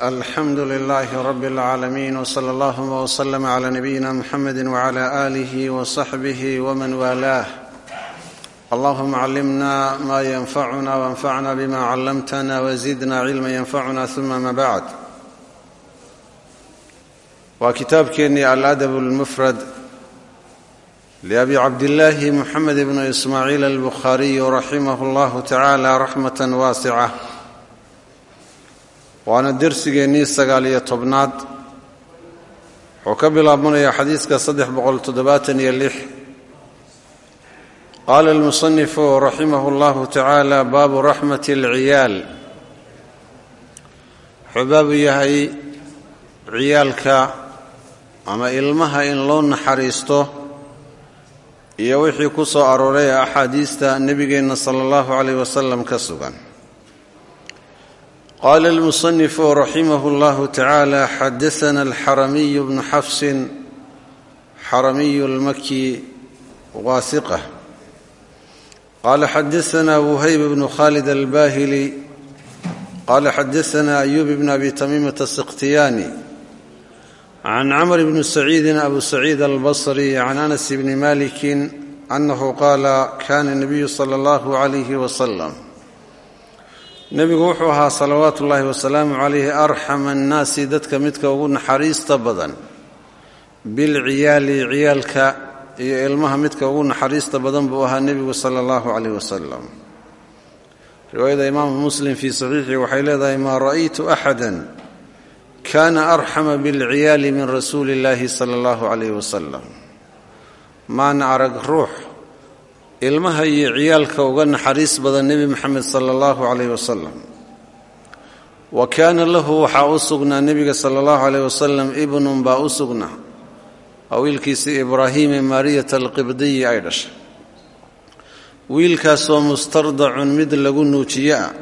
alxamdu lilaahi rabi اlcaalamiin wsala allahuma wslama cla nabiyina muxamedi wcla alih wsaxbih wman waalaah allahuma callimna ma yanfacuna wanfacna bima callamtana wzidna cilma yanfacuna uma ma bacd waa kitaabkeennii aladab اlmufrad liabi cabdillaahi muxamed bnu ismaaciil albukhaariy raximah اllahu tacala raxmat waasica waana dersigeennii sagaal iyo tobnaad wuxuu ka bilaabanayaa xadiiska saddex boqol toddobaatan iyo lix. Qaala almusanifu raximah اllahu tacaala baabu raxmati اlciyaal wuxuu baabu yahay ciyaalka ama ilmaha in loo naxariisto iyo wixii ku soo arooray ee axaadiista nebigeenna sala allahu calayh wasalam ka sugan qaala almusanifu raximah اllahu tacaala xadasana alxaramiyu bnu xafsin xaramiyu lmaki waasiqa qaala xadasana wuhayb bnu khalid albahili qaala xadasana ayub bn abi tamiimata asikhtiyaani can camr bni saciidin abu saciid albasri can anas bni maliki annahu qaala kana nabiyu sala allahu calayhi wasalam nebigu wuxuu ahaa salawaatu ullaahi wasalaamu calayhi arxama annaasi dadka midka ugu naxariista badan bilciyaali ciyaalka iyo ilmaha midka ugu naxariista badan buu ahaa nebigu sala allahu calayh wasalam riwaayada imaamu muslim fii saxiixii waxay leedahay maa ra'aytu axada kana arxama bilciyaali min rasuuli illaahi sala allahu calayh wasalam maana arag ruux ilmaha iyo ciyaalka uga naxariis badan nebi moxamed sala allahu calayh wasalam wa kaana lahu waxaa u sugnaa nebiga sala allahu calayh wasalam ibnun baa u sugnaa. Waa wiilkiisii ibraahiime maariyata alqibdiyi ay dhashay. Wiilkaasoo mustardacun mid lagu nuujiyo ah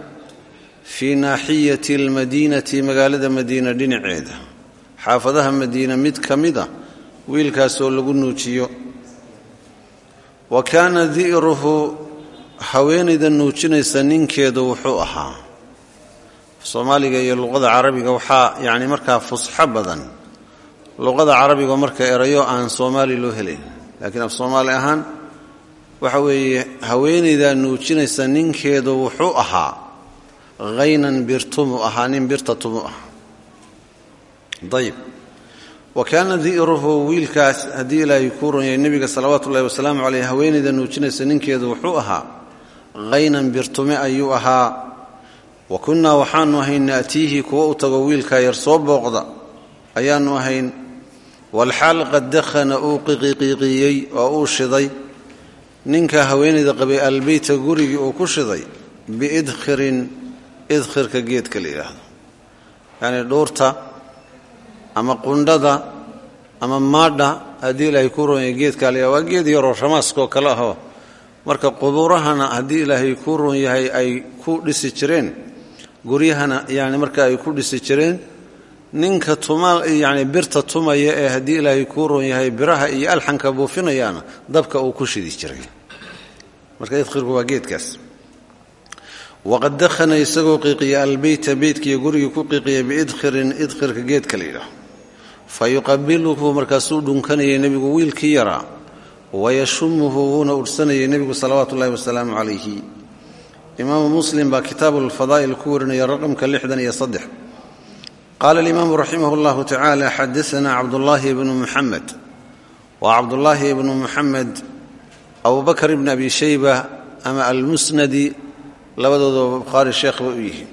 fii naaxiyati almadiinati magaalada madiina dhinaceeda. Xaafadaha madiina mid ka mida wiilkaasoo lagu nuujiyo wa kaana di'ruhu haweenayda nuujinaysa ninkeedu wuxuu ahaa. Soomaaliga iyo luqada carabiga waxaa yacni markaa fusxo badan. Luqada carabiga marka erayo aan soomaali loo helayn laakiin af soomaali ahaan waxa weeye haweenaydaa nuujinaysa ninkeedu wuxuu ahaa. Haynan birtumu ahaa nin birta tumu ah ayib wa kaana di'ruhu wiilkaas haddii ilaahay kuu ronyay nebiga salawaatu ullahi wasalaamu caleyh haweenayda nuujinaysa ninkeedu wuxuu ahaa haynan birtume ayuu ahaa. Wa kunnaa waxaanu ahayn na'tiihi kuwa u tago wiilkaa yar soo booqda ayaannu ahayn walxaal qad dakhana uu qiqiqiiqiyey oo uu shiday. Ninka haweenayda qabay albeyta gurigii uu ku shiday biidkhirin idkhirka geedka la yidhaahdo. Yacnii ama qundhada ama maadha haddii ilaahay kuu roonyay geedkaa la waa geed yaroo ramaaskaoo kale ahoo marka qubuurahana haddii ilaahay kuu roon yahay ay ku dhisi jireen guryahana yani marka ay ku dhisi jireen ninka tuma yacni birta tumaya ee haddii ilaahay kuu roon biraha iyo alxanka buufinayaana dabka uu ku shidi jiray. Marka idkhirku waa geedkaas. Waqad dakhana isagoo qiiqiya albeyta beytkiiyo gurigii ku qiiqiya biidkhirin idkhirka geedka la fa markaasuu dhunkanayay nebigu wiilkii yaraa wayashumuhu wuuna urhsanayay nebigu salawaatu ullahi wasalaamu calayhi. Imaamu muslim baa kitaabu lfadaa'il ku warinaya raqamka lixdan iyo saddex. Qaala alimaamu raximah llahu tacaala xadasana cabdullaahi ibnu muxamed waa cabdullaahi ibnu muxamed abubakr ibni abi shayba ama almusnadi labadooda bukhaari sheekh bay u yihiin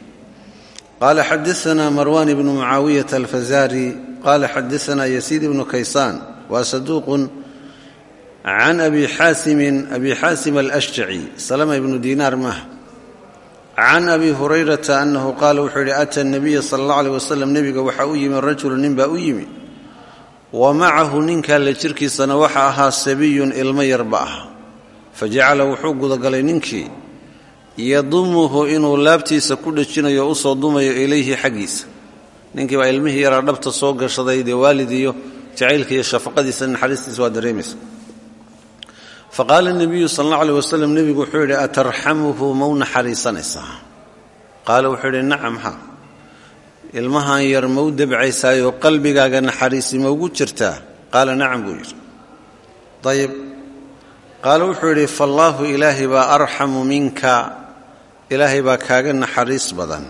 qaala xadasana marwan ibnu mucaawiyata alfazaari qaala xadasana yasiid ibnu kaysaan waa saduuqun can abi xaasimin abi xaasim alashjaci salama ibnu diinaar maaha can abi hurayrata annahu qaala wuxuu yidhi ata nabiya sala allah aleh wasalam nebiga waxaa u yimi rajulu nin baa u yimi wa macahu ninkaa la jirkiisana waxa ahaa sabiyun ilmo yarba ah fa jacala wuxuu gudagalay ninkii yadumuhu inuu laabtiisa ku dhejinayo o u soo dumayo ilayhi xaggiisa. Ninkii baa ilmihii yaraa dhabta soo gashaday dee waalid iyo jacaylka iyo shafaqadiisa naxariistiisa waa dareemaysa. Faqaala nebiyu sal alla aleh wasalam nebigu wuxuu yidhi atarxamuhu mau naxariisanaysaa? Qaala wuxuu yidhi nacam ha. Ilmahan yar ma u debcaysaayoo qalbigaaga naxariisi ma ugu jirtaa? Qaala nacam buu yidhi. Ayib qaala wuxuu ilaahay baa kaaga naxariis badan.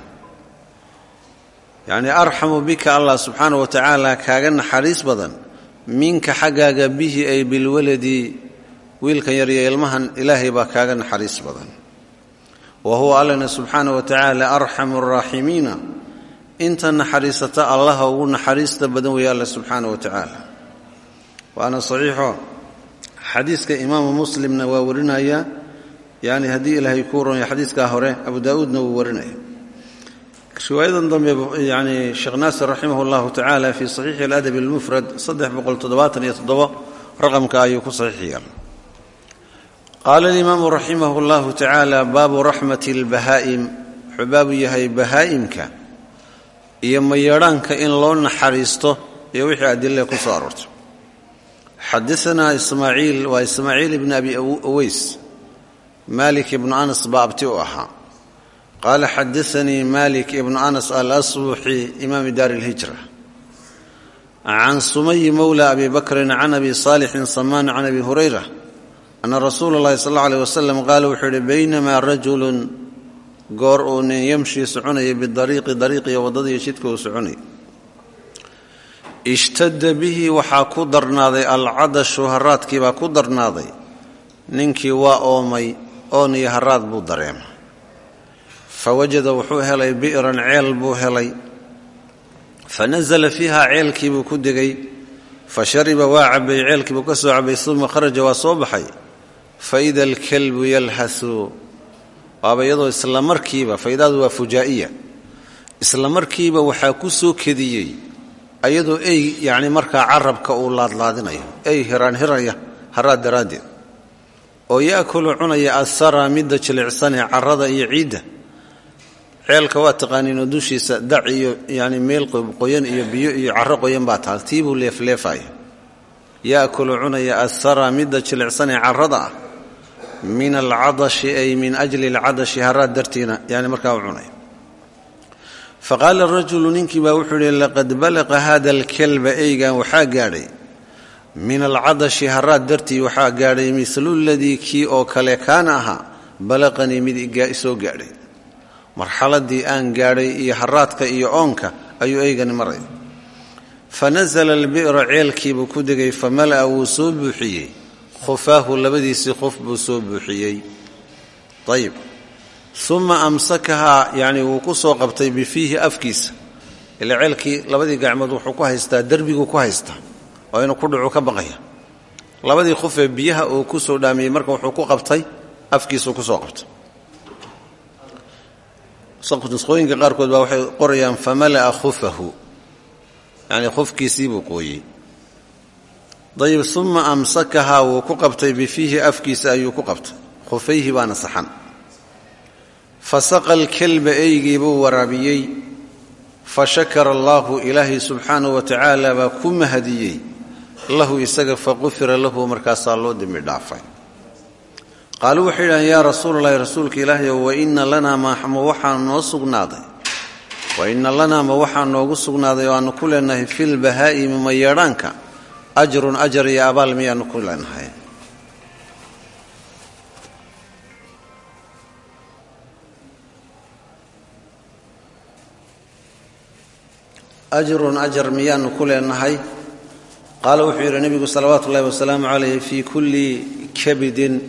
Yacnii arxamu bika allah subxaana wa tacaala kaaga naxariis badan. Minka xaggaaga bihi ay bilwaladi wiilkan yaryo ilmahan ilaahay baa kaaga naxariis badan. Wa huwa allana subxaana wa tacaala arxamu araaximiina inta naxariisata allaha ugu naxariista badan weeye alla subxaana wa tacaala waana saxiixo. Xadiiska imaamu muslimna waa warinaya yani haddii ilaahay kuu ronaya xadiiskaa hore abu daa'uudna wuu warinaya riwaayadan dambe yani sheekh naasir raximah اllahu tacaala fii saxiixi aladabi اlmufrad raqamka ayuu ku saxiix yeelay qaala alimaamu raximah اllahu tacaala baabu raxmati اlbahaa'im wuxuu baabu yahay bahaa'imka iyo mayeedhaanka in loo naxariisto iyo wixii adillee ku soo aroortay xadaanaa ismaaciil waa ismaaciil ibni abi uweys malik ibnu anas baa abti u ahaa qaala xadaanii malik ibnu anas alasbuxi imaami daari اlhijra can sumayi mowla abi bakrin can abi saalixin samaan can abi hurayra ana rasuula اllahi sal اllau alيh wasalam qaala wuxuu yihi baynamaa rajulun goor uu nin yamshii soconaya bidariiqi dariiqiyo waddadiiyo jidka uu soconaya ishtada bihi waxaa ku darnaaday alcadashu haraadkii baa ku darnaaday ninkii waa oomay oon iyo haraad buu dareema fa wajada wuxuu helay bi'ran ceel buu helay. Fa nasala fiiha ceelkii buu ku degay. Fa shariba waa cabbay ceelkii buu ka soo cabbay uma kharaja waa soo baxay. Fa ida alkalbu yalhasu. Waaba iyadoo isla markiiba waa fujaa'iya. Isla markiiba waxaa ku soo kediyey ayadoo ey yacni markaa carabka uu laadlaadinayo. Ey hiraanhiraya haraad daraaddeed oo yaakulu cunaya asara midda jilicsanee carrada iyo ciidda. Ceelka waa taqaaniinoo dushiisa dac iyo yani meel qoyan iyo biyo iyo carro qoyan baa taal. Tii buu leefleefaya. Yaakulu cunaya asara midda jilicsanee carrada ah. Min alcadashi ay min ajli alcadashi haraad dartiina yani markaa u cunay. Faqaala rajulu ninkii baa wuxuu yihi laqad balaqa hada alkalba eygan waxaa gaadhay min alcadashi haraad dartii waxaa gaadhay milu ladii kii oo kale kaana ahaa balaqanii mid isoo gaadhay. Marxaladii aan gaadhay iyo haraadka iyo oonka ayuu eygani maray. Fanasala albi'ra ceelkiibuu ku degay famala'a wuu soo buuxiyey. Khufaahu labadiisii qof buu soo buuxiyey. Ayib uma amsakahaa yacni wuu ku soo qabtay bifiihi afkiisa. Ila ceelkii labadii gacmood wuxuu ku haystaa derbiguu ku haystaa oo inuu ku dhucu ka baqaya. Labadii qofee biyaha uu ku soo dhaamiyey marka wuxuu ku qabtay afkiisuu ku soo qabtay nusqooyinka qaarkood baa waxay qorayaan famala'a khufahu yacnii khufkiisii buu qooyey dayib uma amsakahaa wuu ku qabtay bifiihi afkiisa ayuu ku qabtay khufayhi baana saxan fa saqa alkalba eygii buu waraabiyey fa shakara allaahu ilaahay subxaanahu wa tacaala baa ku mahadiyey lahu isaga faqufira lahu markaasaa loo dembi dhaafay. Qaaluu waxay yidhahdeen yaa rasuulalahi rasuulka ilaahayow waina lanaa ma waxaa noo sugnaaday. Waina lanaa ma waxaa noogu sugnaaday oo aannu ku leenahay filbahaa'imi ma yeedhaanka ajrun ajar iyo abaal miyaannu ku leenahay. Ajrun ajar miyaannu ku leenahay qaala wuxuu yidhi nebigu salawaatu ullahi wasalaamu calayh fii kulli kabidin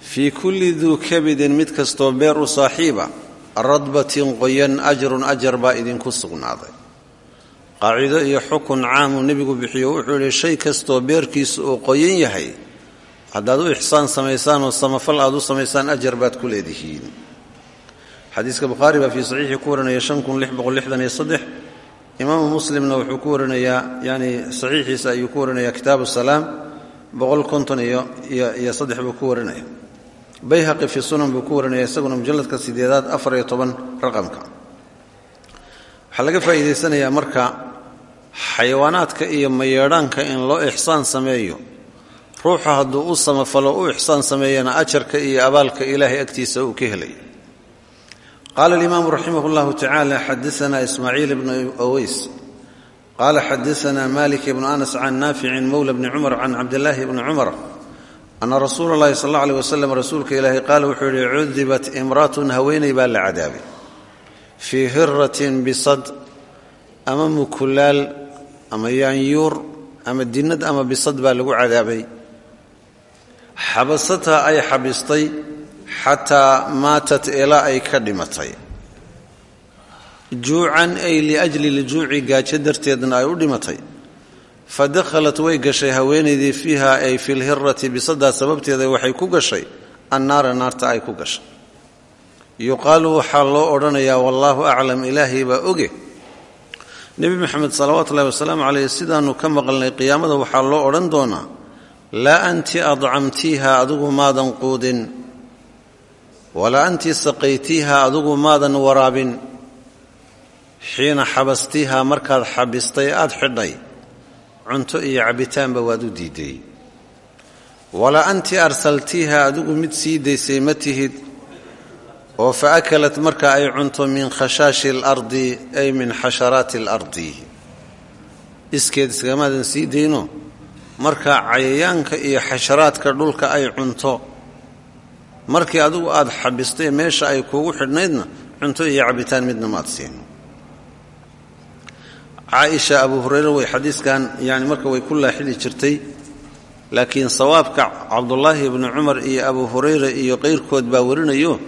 fii kulli duu kabidin mid kastoo beer u saaxiiba radbatin qoyan ajrun ajar baa idinku sugnaaday. Qaacido iyo xukun caamuu nebigu bixiyo wuxuu yidhi shay kastoo beerkiisu uu qoyan yahay haddaad u ixsaan samaysaan oo samafal aad u samaysaan ajar baad ku leedihiin. Xadiiska bukhaari baa fii saxiixii ku warinaya imaamu muslimna wuxuu ku warinayaa yani saxiixiisa ayuu ku warinayaa kitaabu salaam iyo saddex buu ku warinaya. Bayhaqi fii sunan buu ku warinaya isaguna mujalladka sideedaad afar iyo toban raqamka. Waxaa laga faa'iidaysanayaa marka xayawaanaadka iyo mayeedhaanka in loo ixsaan sameeyo. Ruuxu hadduu u samafalo u ixsaan sameeyana ajarka iyo abaalka ilaahay agtiisa uu ka helay qaala alimaamu raximah اllahu tacaala xadaana ismaaciil ibnu oweys qaala xadaana malik ibnu anas can naaficin mowla bni cumar can cabdillaahi bni cumar ana rasuula اllahi sal alla alيh wasalam rasuulka ilaahi qaala wuxuu yihi cudibat imraatun haweeney baa la cadaabay fii hiratin bisad ama mukulaal ama yaanyuur ama dinad ama bisad baa lagu cadaabay xabasatha ay xabistay xataa maatat ilaa ay ka dhimatay. Juucan ay liajli ljuuci gaajo darteedna ay u dhimatay. Fa dakhalat way gashay haweenaydii fiiha ay fi lhirati bisadaa sababteeda waxay ku gashay annaara naarta ay ku gashay. Yuqaalu waxaa loo odhanayaa wallaahu aclam ilaahay baa oge. Nebi maxamed salawaatu ullahi wasalaamu caleyh sidaannu ka maqalnay qiyaamada waxaa loo odhan doonaa laa anti adcamtiiha adigu maadan quudin walaa anti saqaytiiha adigu maadan waraabin. Xiina xabastiiha markaad xabistay aad xidhay. Cunto iyo cabbitaanba waad u diiday. Walaa anti arsaltiiha adigu mid sii daysay ma tihid. Oo fa akalat marka ay cunto min khashaashi alardi ay min xasharaati alardi. Iskeed isgamaadan sii dayno? Marka cayayaanka iyo xasharaadka dhulka ay cunto markii adigu aad xabistay meesha ay kuugu xidhnaydna cunto iyo cabitaan midna maad siin caaisha abu hureyre way xadiiskan yani marka way ku laaxidi jirtay. Laakiin sawaabka cabdullaahi ibni cumar iyo abu hureyre iyo qayrkood baa warinayo.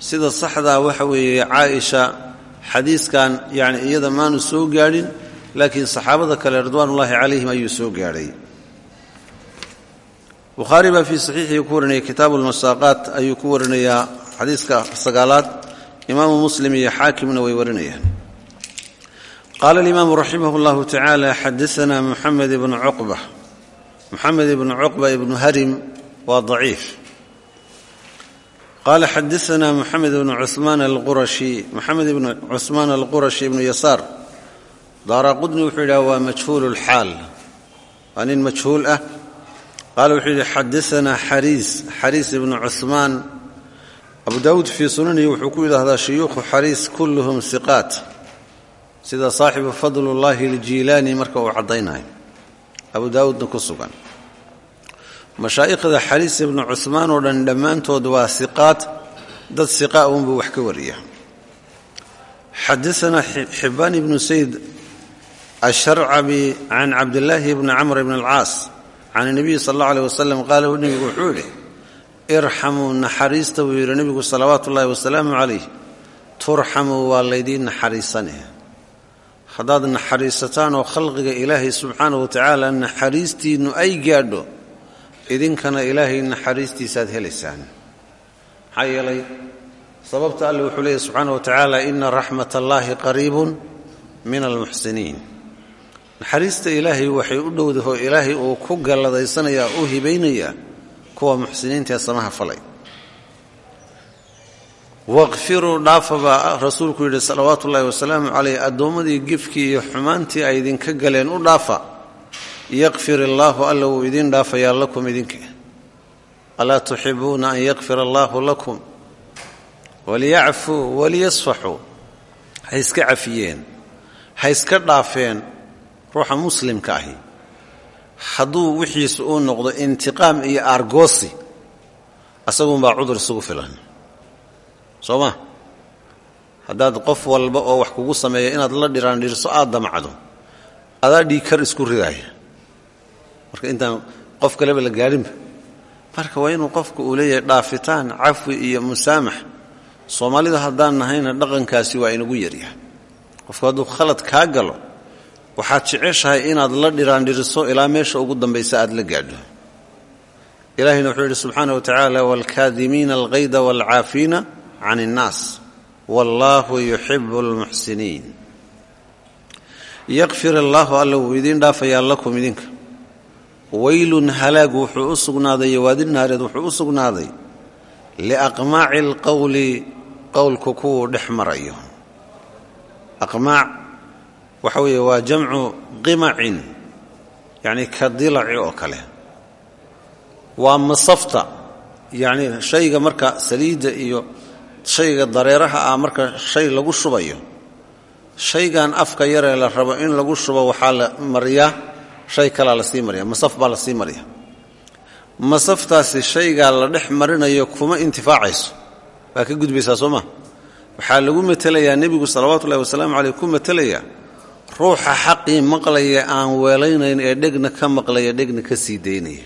Sida saxdaa waxa weeye caaisha xadiiskan yani iyada maanu soo gaadhin laakiin saxaabada kale ridwaanullaahi calayhim ayuu soo gaadhay bukhaari baa fii saxiixihi ku warinaya kitaabu lmasaaqaat ayuu ku warinayaa xadiiska sagaalaad. Imaamu muslim iyo xaakimna way warinayaan. Qaala alimaamu raximah llahu tacaala xadaanaa muxamed ibnu cuqba. Muxamed ibnu cuqba ibnu harim waa daciif. Qaala xadaanaa muxamed ibnu cumaan alqurashi. Muxamed ibnu cusmaan alqurashi ibnu yasaar. Daara wuxuu yidhaha waa majhuul lxaal waa nin majhuul ah qaala wuxuu yidhi xadaana xariis xariis ibnu cuثmaan abu daawuud fii sunanihi wuxuu ku yidhaahdaa shuyuukhu xariis kulluhum siqaat sida saaxibu fadlullaahi aljiilaani marka uu caddaynayo abu daawuudna ku sugan mashaa'ikhda xariis ibnu cuثmaan oo dhan dhammaantood waa siqaat dad siqaa uunbuu wax ka wariya xadaana xibaan ibnu sayd asharcabi can cabdillaahi bni can nebiyi sal allau aleh wasalam qaala nebigu wuxuu yidhi irxamuu naxariista buu yidhi nebigu salawaatu ullaahi wasalaamu calayh turxamuu waa laydiin naxariisanaya haddaad naxariisataan oo khalqiga ilaahay subxaanahu watacaala naxariistiinnu ay gaadho idinkana ilaahay naxariistiisaad helaysaan maxaa yeelay sababta alle wuxuu leeyahy subxaana wa tacaala ina raxmat allaahi qariibun min almuxsiniin naxariista ilaahay waxay u dhowdahoo ilaahay uu ku galladaysanaya u hibaynayaa kuwa muxsiniinta ee samaha falay. Waqfiruu dhaafa baa rasuulku yidhi salawaatu ullaahi wasalaamu caleyh addoommadii gefkii iyo xumaantii ay idinka galeen u dhaafa. Yakfir illaahu alla wuu idiin dhaafayaa lakum idinka. Alaa tuxibuuna an yakfira allaahu lakum. Waliyacfuu waliyasfaxuu ha iska cafiyeen ha iska dhaafeen ruuxa muslimka ahi hadduu wixiisu uu noqdo intiqaam iyo aargoosi asaguunbaa cudur isugu filan. Soo ma haddaad qof walba oo wax kugu sameeya inaad la dhiraandhirso aad damacdo adaa dhiigkar isku ridaaya. Marka intaan qof kaleba la gaadhinba marka waa inuu qofku uu leeyahay dhaafitaan cafwi iyo musaamax. Soomaalida haddaan nahayna dhaqankaasi waa inagu yaryahay qofku hadduu khalad kaa galo waxaad jeceshahay inaad la dhiraandhiriso ilaa meesha ugu dambaysa aad la gaadho. Ilahayna wuxuu yidhi subxaana wa tacaala waalkaadimiina alkayda waalcaafiina can innaas wallaahu yuxibu almuxsiniin yakfir allaahu alla wuu idiin dhaafayaa lakum idinka. Weylun halaag wuxuu u sugnaaday yowaadi naareed wuxuu u sugnaaday. Liaqmaaci alqowli qowlku kuwuu dhex marayo waxa weeye waa jamcu qimacin yacni ka dilaci oo kale. Waa masafta yacni shayga marka saliidda iyo shayga dareeraha ah marka shay lagu shubayo. Shaygan afka yaree la rabo in lagu shubo waxaa la mariyaa shay kalaa la sii mariya masaf baa la sii mariya masaftaasi shaygaa la dhex marinayo kuma intifaacayso. Waa ka gudbaysaa soo maa waxaa lagu matelayaa nebigu salawaatuullahi wasalaamu caleyh ku matelayaa ruuxa xaqii maqlaya aan weelaynayn ee dhegna ka maqlaya dhegna ka sii daynaya.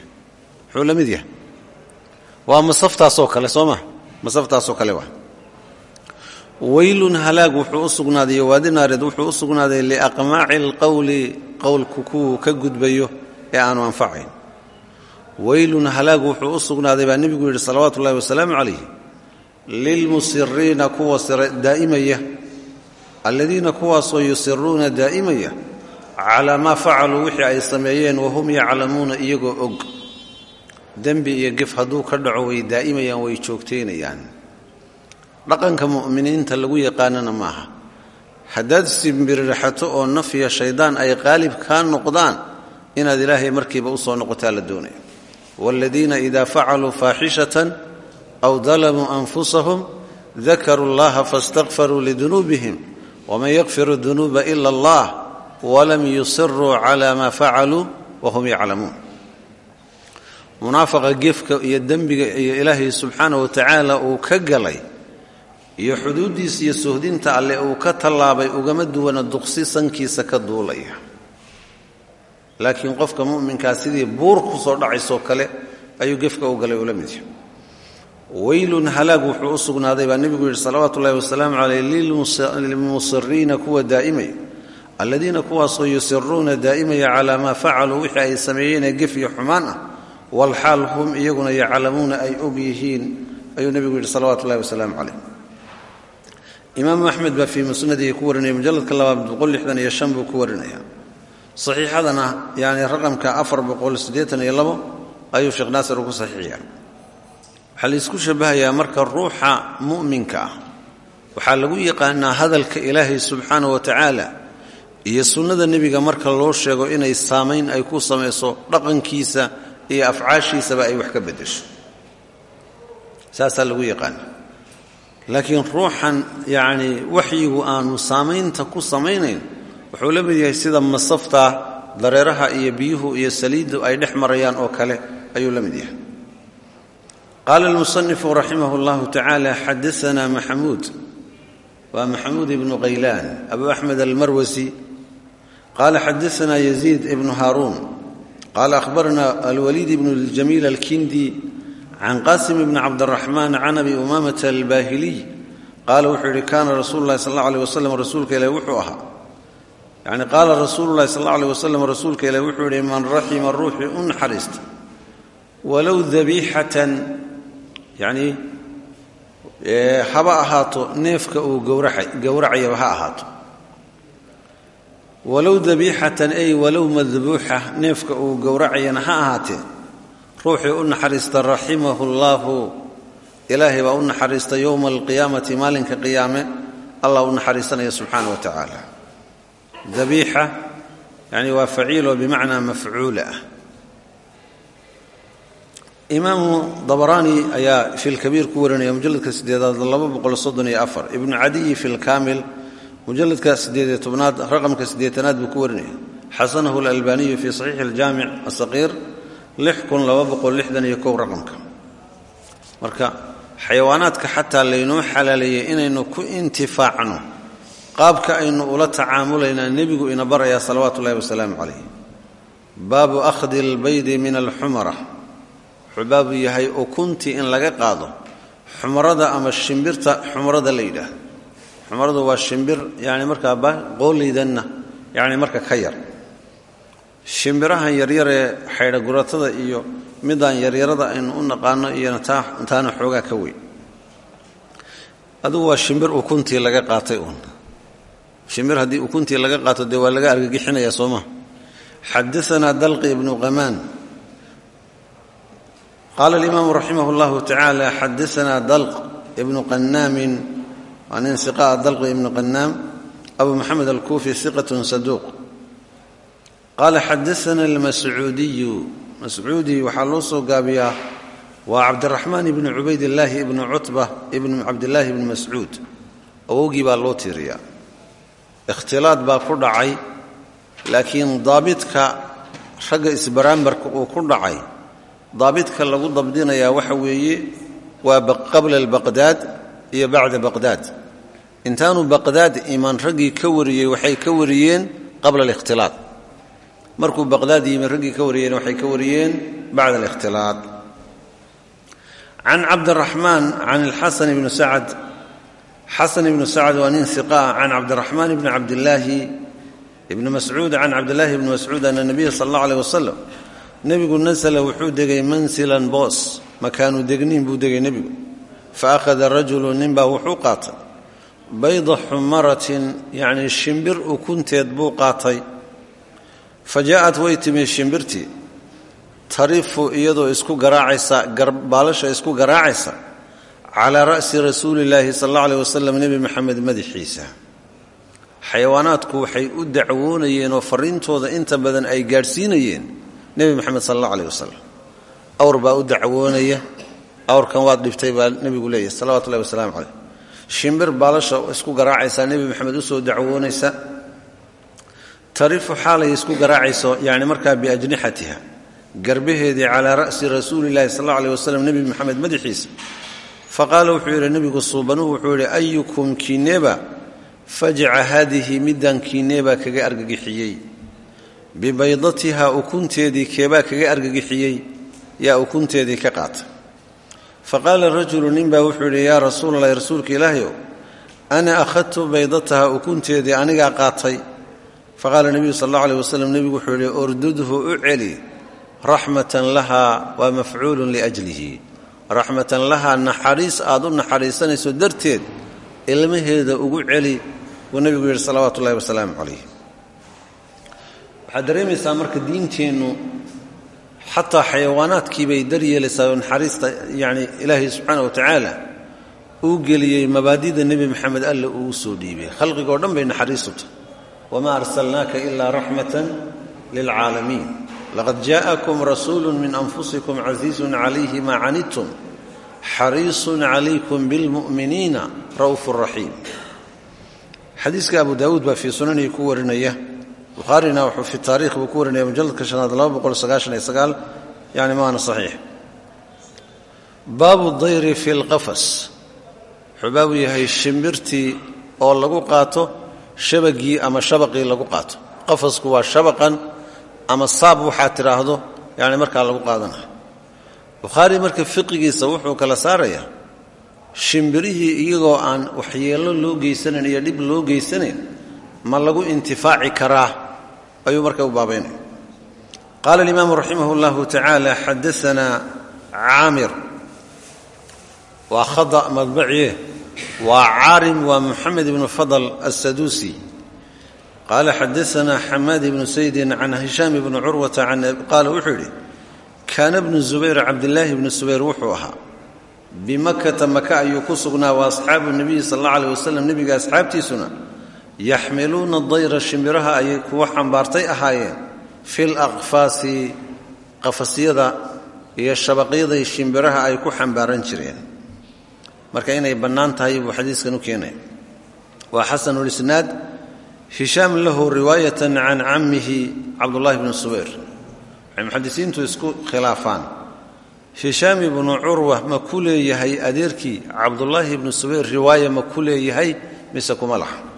Muxuu la mid yahay. Waa masaftaasoo kale soo maa masaftaasoo kale waa. Weylun halaag wuxuu u sugnaaday waadi naareed wuxuu u sugnaaday liaqmaaci alqowli qowlku kuwuu ka gudbayo ee aanu anfacayn. Weylun halaag wuxuu u sugnaaday baa nebigu yidhi salawaatu ullahi wasalaamu calayh lilmusiriina kuwa daa'imaya alladiina kuwaasoo yusiruuna daa'imaya calaa maa facaluu wixii ay sameeyeen wahum yaclamuuna iyagoo og. Dembi iyo gef hadduu ka dhaco way daa'imayaan way joogtaynayaan dhaqanka mu'miniinta lagu yaqaanana maaha. Haddaad simbirirxato oo nafya shaydaan ay qaalib kaa noqdaan inaad ilaahay markiiba u soo noqotaa la doonaya. Waaladiina idaa facaluu faaxishatan aw dalamuu anfusahum dakaruu allaha faاstakfaruu lidunuubihim waman yakfiru dunuuba ila allah walam yusiruu cala maa facaluu wahum yaclamuun munaafaqa gefka iyo dembiga iyo ilaahay subxaana wa tacaala uu ka galay iyo xuduuddiisa iyo sohdinta alle uu ka tallaabay ugama duwana duqsi sankiisa ka duulaya laakiin qofka mu'minkaa sidii buur ku soo kale ayuu gefka u galay ula mid yahay weylun halaag wuxuu u sugnaaday baa nebigu yidhi salawaatu ullahi wasalaamu caleyh lilmusiriina kuwa daa'imaya alladiina kuwaasoo yusiruuna daa'imaya calaa maa facaluu wixii ay sameeyeenee gef iyo xumaan ah walxaal hum iyaguna yaclamuuna ay og yihiin ayuu nebigu yidhi salawatu wasalaamu caleyh. Imaamu axmed baa fii musnadihi ku warinaya mujalladka labaad boqol lixdan iyo shan buu ku warinaya. Saxiixadana yani raqamka afar boqol siddeetan iyo labo ayuu sheekh naasir ugu saxiixiya waxaa laysku shabahayaa marka ruuxa mu'minka ah. Waxaa lagu yaqaanaa hadalka ilaahay subxaana wa tacaala iyo sunnada nebiga marka loo sheego inay saamayn ay ku samayso dhaqankiisa iyo afcaashiisaba ay wax ka beddesho. Saasaa lagu yaqaana laakiin ruuxan yacni waxyigu aanu saamaynta ku samaynayn wuxuu la mid yahay sida masafta dareeraha iyo biyuhu iyo saliiddu ay dhex marayaan oo kale ayuu la mid yahay qaala almusanifu raximah اllahu tacaala xadaana maxamuud waa maxamuud ibnu khaylaan abu axmed almarwasi qaala xadaana yaziid ibnu haaruun qaala ahbarana alwaliid ibnu ljamiil alkindi can qasim bni cabdiraxmaan can abi umamata albaahiliy qaala wuxuu yidhi kaana rasuulu lahi sal alla aleh wasalam rasuulka ilahi wuxuu ahaa yacni qaala rasuulu llahi sal alla aleh wasalam rasuulka ilahi wuxuu yidhi man raxima ruuxii u naxariista walow dabiixatan yacnii haba ahaato neefka uu gowracayaba ha ahaato. Walow dabiixatan ay walow madbuuxa neefka uu gowracayana ha ahaatee. Ruuxii u naxariista raximahu llaahu ilaahay baa u naxariista yowma alqiyaamati maalinka qiyaame. Allah u naxariisanaya subxaana wa tacaala dabiixa yani waa faciiloo bimacnaa mafcuula ah imaamu dabaraani ayaa fi lkabiir ku warinaya mujalladka sideedaad laba boqol soddon iyo afar. Ibnu cadiyi fi lkaamil mujalladka sideediyo tobnaad raqamka siddeetanaad buu ku warinaya. Xasanahu alalbaniyu fi saxiixi aljaamic asaqiir lix kun laba boqol lixdan iyo kow raqamka. Marka xayawaanaadka xataa laynoo xalaaleeyey inaynu ku intifaacno qaabka aynu ula tacaamulaynaa nebigu ina barayaa salawaatu ullahi wasalaamu calayh baabu akhdi albaydi min alxumara wuxuu baabu yahay ukuntii in laga qaado xumarada ama shimbirta xumarada la yidhaahdo. Xumaradu waa shimbir yani markaa qooleydanna yani marka ka yar. Shimbirahan yaryaree xaydhaguratada iyo midaan yaryarada aynu u naqaano iyona taana xoogaa ka weyn. Adugu waa shimbir ukuntii laga qaatay uun. Shimbir haddii ukuntii laga qaato dee waa laga argagixinaya sooma xadaanaa dalqi ibnu qamaan qaala alimaamu raximah اllahu tacaala xadaanaa dalq ibnu qanaamin waa nin siqaa dalqi ibnu qanaam abu maxamed alkuufi iqatun saduuq qaala xadaana almascuudiyu mascuudi waxaa loo soo gaabiyaa waa cabdiraxmaan ibni cubaydillaahi ibni cutba ibni cabdillaahi ibni mascuud awowgii baa loo tiiriyaa ikhtilaad baa ku dhacay laakiin daabidka ragga isbaraambarka uu ku dhacay daabidka lagu dabdinayaa waxa weeye waa qabla albaqdaad iyo bacda baqdaad intaanu baqdaad iman raggii ka wariyey waxay ka wariyeen qabla alikhtilaad. Markuu baqdaad yimi raggii ka wariyeen waxay ka wariyeen bacda alikhtilaad. Can cabdiraxmaan can alxasan ibni sacad xasan ibnu sacad waa nin iqaa can cabdiraxmaan ibni cabdillaahi ibni mascuud can cabdillaahi ibni mascuud ana nabiya sala allah nebigu nasla wuxuu degay mansilan boos. Makaanu degniin buu degay nebigu. Fa akhada rajulu ninbaa wuxuu qaatay. Bayda xumaratin yacnii shimbir ukunteed buu qaatay. Fa jaa'at way timi shimbirtii tarifu iyadoo isku garaacaysa baalasha isku garaacaysa. Calaa ra'si rasuulillaahi sal alla aleh wasalam nebi maxamed madaxiisa. Xayawaanaadku waxay u dacwoonayeen oo fariintooda inta badan ay gaadhsiinayeen nebi maxamed sal alla aleh wasalam awr baa u dacwoonaya. Awrkan waad dhibtay baa nebigu leeyahy salawatu ullahi wasalaamu caleyh shimbir baalasha isku garaacaysaa nebi maxamed u soo dacwoonaysa. Tarifu xaalay isku garaacayso yacni markaa biajnixatiha garbaheedii calaa ra'si rasuulillahi sal alla aleh wasalam nebi maxamed madaxiisa faqaala wuxuu yidhi nebigu suubanuhu wuxuu yidhi ayukum kiineba fajaca haadihi middan kiineebaa kaga argagixiyey bibaydatiha ukunteedii keebaa kaga argagixiyey yaa ukunteedii ka qaatay faqaala rajulu ninbaa wuxuu yidhi yaa rasuulalahi rasuulka ilaahayow ana akhadtu baydataha ukunteedii anigaa qaatay? Faqaala nebiyu sal allau aleh wasalam nebigu wuxuu yidhi urdudhu u celi raxmatan lahaa waa mafcuulun liajlihi. Raxmatan lahaa naxariis aad u naxariisanayso darteed ilmaheeda ugu celi buu nebigu yidhi salawaatu ullahi wasalaamu calayh waxaad dareemaysaa marka diinteennu xataa xayawaanaadkii bay daryeelaysaa oo naxariista yacni ilaahay subxaana wa tacaala uu geliyey mabaadida nebi maxamed alle uu soo dhiibay. Khalqigoo dhan bay naxariisu tahy wamaa arsalnaaka ilaa raxmatan lilcaalamiin laqad jaa'akum rasuulu min anfusikum casiizun calayhi maa canidtum xariisun calaykum bilmu'miniina ra'uufu raxiim xadiiska abu daawuud baa fii sunanihi ku warinaya bukhaarina wuxuu fi taarikh buu ku warinaya mujalladka shanaad yani maana saxiix. Baabu dayri fi lqafas wuxuu baabu yahay shimbirtii oo lagu qaato shabagii ama shabaqii lagu qaato. Qafasku waa shabaqan ama saab waxaad tidhaahdo yani markaa lagu qaadanayo bukhaari marka fiqigiisa wuxuu kala saarayaa shimbirihii iyagoo aan waxyeello loo geysanayn iyo dhib loo geysanayn ma lagu intifaaci karaa ayuu marka u baabaynaya qaala alimaamu raximah اllahu tacaala xadaanaa caamir. Waa khada madbaciye waa caarim waa muxamed ibnu fadl asaduusi qaala xadaanaa xamaad ibnu saydin can hishaam ibni curwata qaala wuxuu yidhi kaana bnu zubayr cabdilaahi bnu subayr wuxuu ahaa. Bimakata maka ayuu ku wa asxaabu nabiyi sal alla aleh wasalam nebiga asxaabtiisuna yaxmiluuna dayra shimbiraha ayay kuwa xambaartay ahaayeen. Fil aqfaasi qafasyada iyo shabaqyaday shimbiraha ay ku xambaaran jireen. Marka inay bannaan tahay buu xadiiskan u keenaya waa xasanulisnaad hishaam lahu riwaayatan can cammihi cabdullahi bni subayr muxadisiintu isku khilaafaan. Hishaam ibnu curwa ma ku leeyahay adeerkii cabdullaahi ibnu subayr riwaaya ma ku leeyahay? Mise kuma laha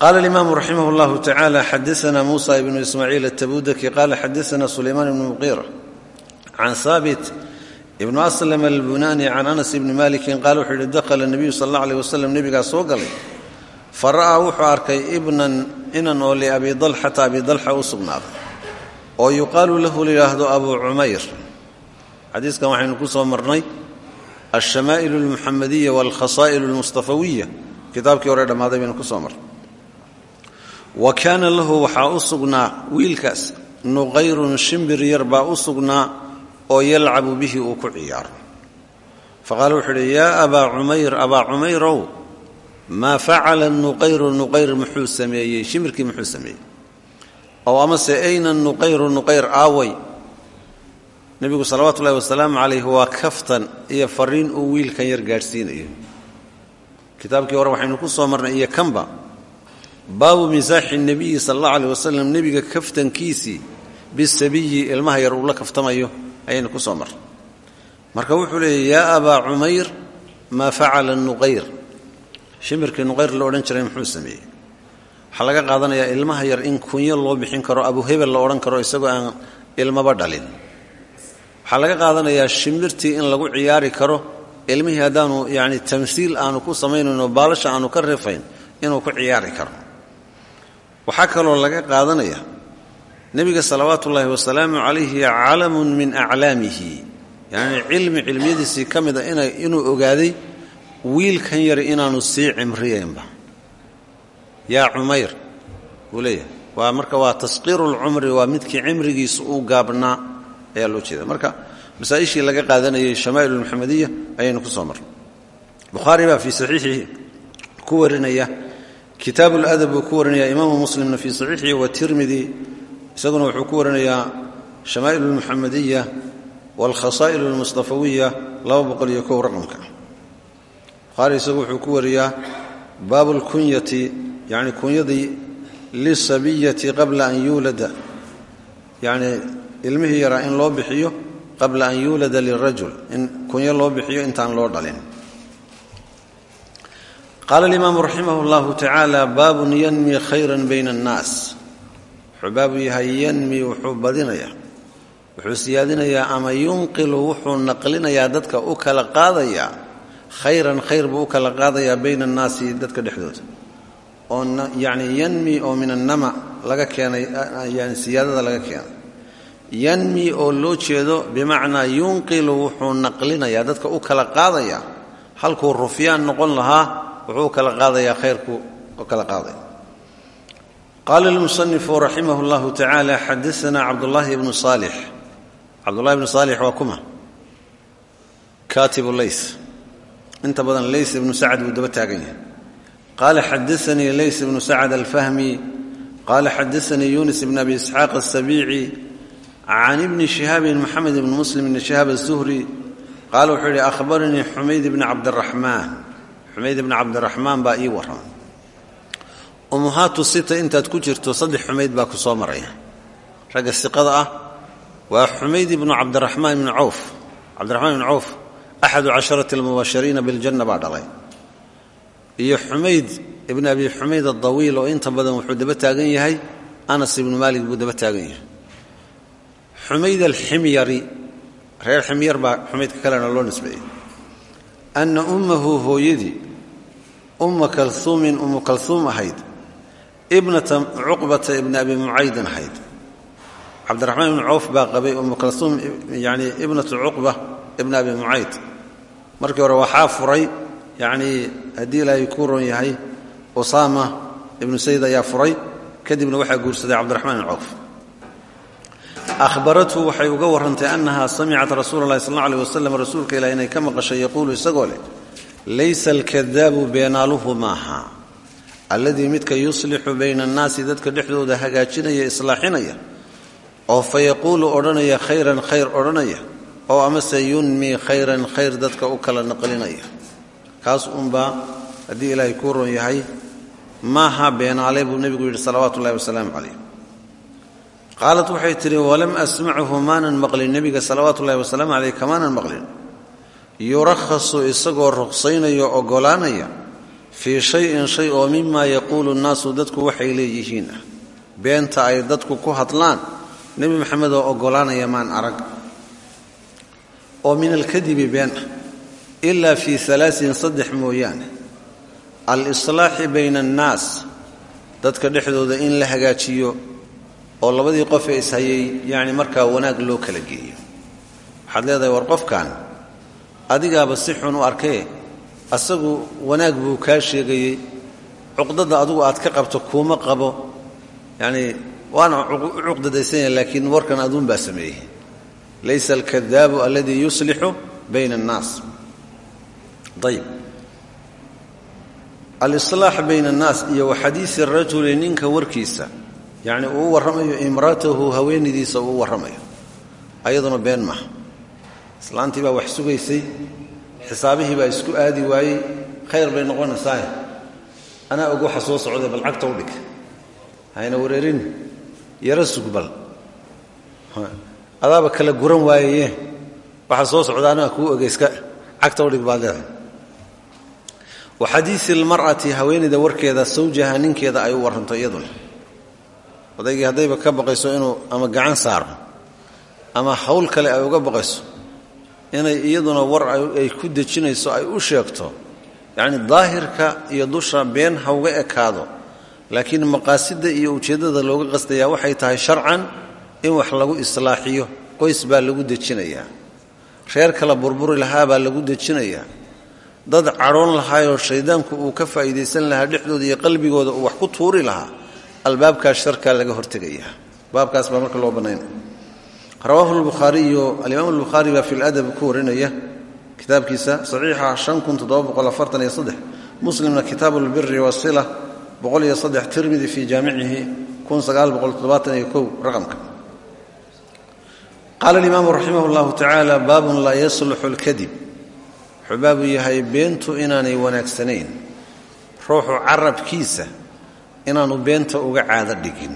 qaala alimaamu raximah اllahu tacaala xadaana muusa ibnu ismaaciil atabudaki qaala xadaana sulaymaan ibnu muqiira can haabit ibnu aslam albunani can anas ibni malikin qaala wuxuu yihi dakhala nabiyu sal alla aleh wasalam nebigaa soo galay fa ra'aa wuxuu arkay ibnan inan oo liabi dalxata abi dalxa u sugnaaday oo yuqaalu lahu layidhaahdo abu cumayr xadiiskan waxaynu ku soo marnay alshamaa'ilu almuxamadiya waalkhasaa'il almustafawiya kitaabkii hore dhammaaday baynu ku soo marnay wa kaana lahu waxaa u sugnaa wiilkaas. Nuqayrun shimbir yar baa u sugnaa oo yalcabu bihi uu ku ciyaaro faqaala wuxuu idhi yaa abaa cumayr abaa cumayrow maa facala nuqayru nuqayr muxuu sameeyey? Shimbirkii muxuu sameeyey? Ow amase ayna nuqayru nuqayr aaway? Nebigu salawaatu ullahi wasalaamu calayh waa kaftan iyo fariin uu wiilkan yar gaadhsiinayo baabu misaaxi nebiyi sala allahu aleyh wasalam nebiga kaftankiisii bisabiyi ilmaha yar uu la kaftamayo ayaynu ku soo marnay marka wuxuu leeyay yaa abaa cumayr maa facala nuqayr? Shimirkii nuqayr la odhan jiray muxuu sameeyey. Waxaa laga qaadanayaa ilmaha yar in kunyo loo bixin karo abu hebel la odhan karo isagoo aan ilmaba dhalin. Waxaa laga qaadanayaa shimirtii in lagu ciyaari karo ilmihii haddaanu yani tamhiil aanu ku samaynayno baalasha aanu ka rifayn inuu ku ciyaari karo waxaa kaloo laga qaadanaya nebiga salawaatu ullaahi wasalaamu calayhi calamun min aclaamihi. Yacni cilmi cilmiyadiisii ka mida inuu ogaaday wiilkan yar inaanu sii cimriyeynba. Yaa cumayr buu leeyahay waa marka waa tasqiiru lcumri waa midkii cimrigiisa uu gaabnaa ayaa loo jeeda marka masaaishii laga qaadanayay shamaa'il ulmuxamadiya ayaynu ku soo marnay. Bukhaari baa fii saxiixihi ku warinaya kitaab ladab buu ku warinaya imaamu muslimna fii saxiixihi watirmidi isaguna wuxuu ku warinayaa shamaa'il boqol iyo kow raqamka. Bukhaari isagu wuxuu ku wariyaa baabu lkunyati yacni kunyadii lisabiyati qabla an yuulada. Yacni ilmihii yaraa in loo bixiyo qabla an yuulada lirajul in kunyo loo bixiyo intaan loo dhalin qaala alimaamu raximah اllahu tacaala baabun yanmi khayran bayna annaas wuxuu baabu yahay yanmi wuxuu badinayaa wuxuu siyaadinayaa ama yunqilu wuxuu naqlinayaa dadka u kala qaadayaa khayran khayr buu u kala qaadayaa bayna annaasi dadka dhexdooda. Oo yani yanmi oo min annama laga keenay yani siyaadada laga keenay. Yanmi oo loo jeedo bimacnaa yunqilu wuxuu naqlinayaa dadka u kala qaadayaa halkuu rufyaan noqon lahaa wuxuu kala qaadayaa khayrku kala qaadaya qaala almusanifu raximah اllahu tacaala xadaana cabdullaahi bnu saalix. Cabdullahi bnu saalix waa kuma. Kaatibu leys inta badan leys ibnu sacad buu daba taagan yahay. Qaala xadaanii leys ibnu sacad alfahmi. Qaala xadaanii yunis bn abi isxaaq asabiici can ibni shihaabin moxamed ibni muslim ibni shihaab azuhri qaala wuxuu yidhi ahbaranii xumayd ibni cabdiraxmaan xumayd ibni cabdiraxmaan baa ii warramay ummuhaatu sita intaad ku jirto saddex xumayd baa ku soo maraya. Ragga siqada ah waa xumayd ibnu cabdiraxmaan ibni cawf. Cabdiraxmaan ibni cawf axadu casharati almubashiriina biljanna baa dhalay. Iyo xumayd ibni abi xumayd adawiil oo inta badan wuxuu daba taagan yahay anas ibnu maalik buu daba taagan yahay. Xumayd alximyari reer ximyar baa xumaydka kalena loo nisbeeyey anna ummahu hooyadii umma kalhuumin ummu kalhuum ahayd ibnata cuqbata ibni abi mucaydin ahayd. Cabdiraxmaan ibnu cawf baa qabay ummu kalhuum yani ibnatu cuqba ibni abi mucayd. Markii hore waxaa furay yacnii haddii ilaahay kuu ron yahay usaama ibnu sayd ayaa furay kadibna waxaa guursaday cabdiraxmaan ibn cawf ahbarathu waxay uga warrantay annahaa samicat rasuula allahi sal alla aleh wasalam rasuulka ilah inay ka maqashay yaquulu isagoo leh laysa alkadaabu beenaaluhu maaha alladii midka yuslixu bayna annaasi dadka dhexdooda hagaajinaya islaaxinaya oo fa yaquulu odhanaya khayran khayr odhanaya oo amase yunmii khayran khayr dadka u kala naqlinaya kaas unbaa haddii ilaahay kuu ron yahay maaha beenaale buu nebigu yidhi salawaatu ullahi wasalaamu calayh qaalat waxay tidhi walam asmachu maanan maqlin? Nebiga salawaatu ullahi wasalaamu caleyh kamaanan maqlin. Yurakhasu isagoo ruqsaynaya ogolaanaya fii shayin shay oo mimaa yaquulu nnaasu dadku waxay leeyihiin ah beenta ay dadku ku hadlaan nebi maxamed oo ogolaanaya maan arag. Oo min alkadibi been ah ilaa fii alaasin saddex mooyaane alislaaxi bayna annaas dadka dhexdooda in la hagaajiyo oo labadii qof ee ishayay yacni markaa wanaag loo kala geeyo. Waxaad leedahay war qofkan adigaaba si xun u arkee asagu wanaag buu kaa sheegayey. Cuqdadda adugu aad ka qabto kuuma qabo. Yacnii waana u cuqdadaysanya laakiin warkan aduun baa sameeyey. Laysa alkadaabu aladii yuslixu bayna annaas. Ayib alislaax bayna annaas iyo wa xadiisi rajuli ninka warkiisa yacni uu u warramayo imratahu haweenadiisa uu u warramayo. Ayaduna been maaha islaantii baa wax sugaysay xisaabihii baa isku aadi waayey khayr bay noqonaysaa anaa og waxa soo bal cagta u dhig. Hayna wareerin yaro sugbal adaaba kala guran waayaye waxa soo socda anaa ogeyska cagta udhig baad leedahay. Wa xadiisi almar'ati haweenayda warkeeda sawjaha ninkeeda ay u iyaduna odaygii haddayba ka baqayso inuu ama gacan saaro ama hawl kale ay uga baqayso inay iyaduna war ay ku dejinayso ay u sheegto yacni daahirka iyo dusha been ha uga ekaado laakiin maqaasidda iyo ujeeddada looga qasdayaa waxay tahay sharcan in wax lagu islaaxiyo qoys baa lagu dejinayaa reer kala burburi lahaa baa lagu dejinayaa dad cadhoon lahaayoo shayddaanku uu ka faa'iidaysan lahaa dhexdooda iyo qalbigooda uu wax ku tuuri lahaa albaabkaas sharkaa laga hortegayaa baabkaas baa marka loo bannaynaya rawaahu lbukhaariyo alimaam albukhaari baa fi ladab ku warinaya kitaabkiisa saxiixa muslimna kitaabu lbiri wasila tirmidi fii jaamicihi raqamka. Qaala alimaamu raximah llahu tacaala baabun laa yasluxu lkadib wuxuu yahay beentu inaanay wanaagsanayn. Ruuxu carabkiisa inaanu beenta uga caado dhigin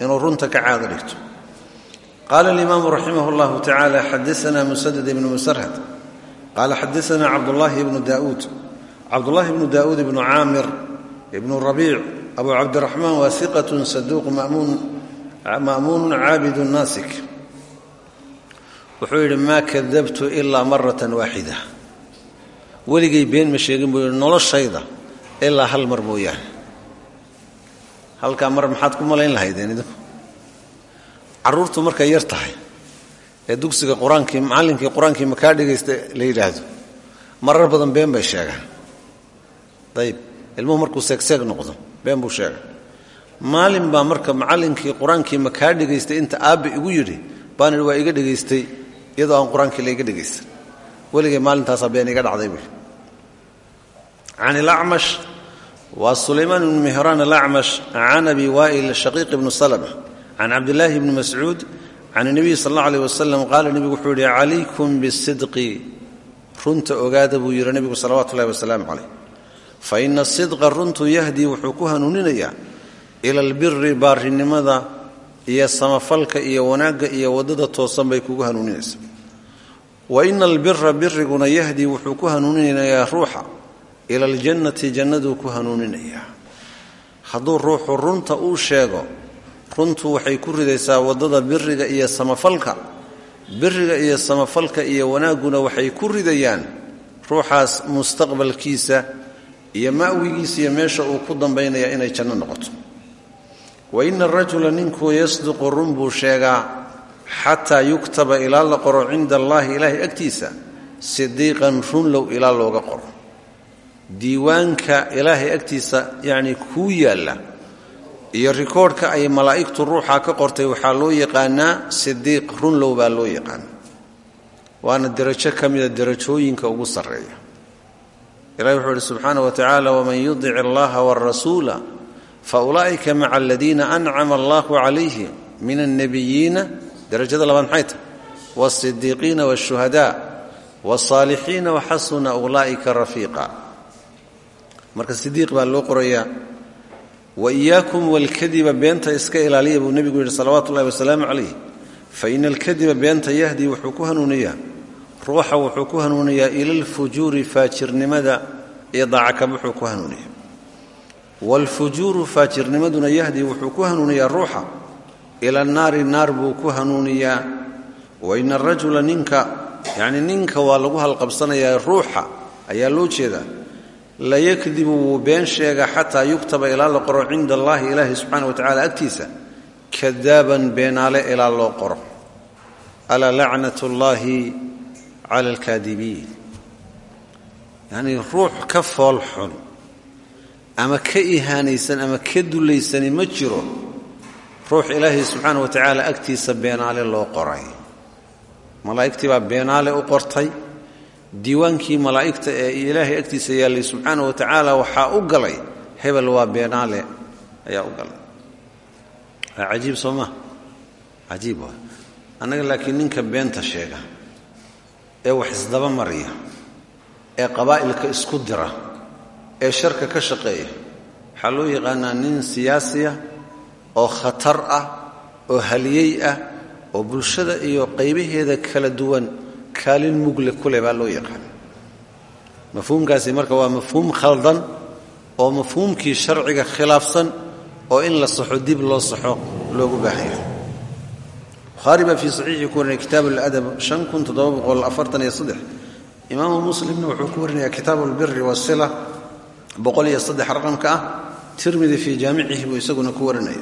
inuu runta ka caado dhigto. Qaala alimaamu raximah llahu tacaala xadaana musadad ibnu musarhad. Qaala xadaana cabdullaahi ibnu daauud cabdullaahi ibnu daauud ibnu caamir ibnu rabiic abu cabdiraxmaan waa iqatun saduuq ma'muunun caabidun naasik. Wuxuu yidhi kadabtu ilaa maratan waaxida. Weligay been ma sheegin buu yidhi noloshayda hal mar mooyaane halkaa mar maxaad ku malayn lahaydeen idinku carruurtu markay yar tahay ee dugsiga qur'aankii macallinkii qur'aankii makaa dhegaysta la yidhaahdo. Marar badan been bay sheegaan. Ayib ilmuhu markuu seegseeg noqdo been buu sheega maalin baa marka macallinkii qur'aankii makaa dhegaystay inta aabba igu yidhi baan idhi waa iga dhegaystay iyadoo aan qur'aankii layga dhegaysan weligay maalintaasaa been iga dhacday buui wa sulaymaan bn mihraan alacmash can abi waa'il shaqiiq bni salma can cabdilaahi bni mascuud can nebiyi sal alla aleh wasalam qaala nebigu wuxuu yihi calaykum bisidqi runta ogaada buu yidhi nebigu salawaatu ullahi wasalaamu caleyh fa ina sidqa runtu yahdii wuxuu ku hanuuninayaa ila albiri baarinimada iyo samafalka iyo wanaaga iyo waddada toosan bay kugu hanuuninaysaa wa ina albira biriguna yahdii wuxuu ku hanuuninayaa ruuxa ila aljannati jannaduu ku hanuuninayaa hadduu ruuxu runta uu sheego runtu waxay ku ridaysaa waddada biriga iyo samafalka. Biriga iyo samafalka iyo wanaagguna waxay ku ridayaan ruuxaas mustaqbalkiisa iyo ma'wigiisa iyo meesha uu ku dambaynaya inay janno noqoto. Wa ina arajula ninkuu yasduqu run buu sheegaa xataa yuktaba ilaa la qoro cinda allaahi ilaahay agtiisa sidiiqan runlow ilaa looga qoro diiwaanka ilaahay agtiisa yacnii kuu yaalla iyo rikoodhka ay malaa'igtu ruuxa ka qortay waxaa loo yaqaanaa sidiiq runlow baa loo yaqaana waana derajo ka mida derajooyinka ugu sarreeya. Ilahi wuxuu ihi subxaanah wa tacaala waman yudic allaha warasuula faulaa'ika maca aladiina ancama allahu calayhim min alnebiyiina derajada labaad maxay tahay? Waasidiiqiina waashuhadaa wasaalixiina waxasuna ulaa'ika rafiiqa marka sidiiq baa loo qorayaa wa iyaakum walkadiba beenta iska ilaaliya buu nebigu yidhi salawaatu ullahi wasalaamu calayh fa ina alkadiba beenta yahdii wuxuu ku hanuuniyaa ruuxa wuxuu ku hanuuniyaa ila alfujuuri faajirnimada iyo daacakab wuxuu ku hanuuniyaa. Faajirnimaduna yahdii wuxuu ku hanuuniyaa ruuxa ila annaari naar buu ku hanuuniyaa. Wa ina arajula ninka yacni ninka waa lagu halqabsanayaa ruuxa ayaa loo jeedaa layakdibu wuu been sheega xataa yuktaba ilaa la qoro cinda allaahi ilaahi subxaana wa tacala agtiisa kadaaban beenaale ilaa loo qoro. Alaa lacnat ullaahi cala alkaadibiin. Yacnii ruux ka fool xun ama ka ihaanaysan ama ka dullaysani ma jiro ruux ilaahay subxaana wa tacaala agtiisa beenaale loo qoray. Malaa'igtii baa beenaale u qortay diiwaankii malaa'igta ee ilaahay agtiisa yaallay subxaana wa tacaala waxaa u galay hebel waa beenaale ayaa u galay. Waa cajiib soo maa cajiib laakiin ninka beenta sheega ee wax isdaba mariya ee qabaa'ilka isku dira ee sharka ka shaqeeya waxaa loo yaqaanaa nin siyaasiya oo khatar ah oo haliyey ah oo bulshada iyo qaybaheeda kala duwan kaalin mugle kuleh baa loo yaqaana mafhuumkaasi marka waa mafhuum khaldan oo mafhuumkii sharciga khilaafsan oo in la saxo dib loo saxo loogu baahan yahay bukhaari baa fii saxiixii ku warinaya kitaab aladab imaamu muslimna wuxuu ku warinaya kitaabu albiri wasila raqamka ah. Tirmidi fii jaamicihi buu isaguna ku warinaya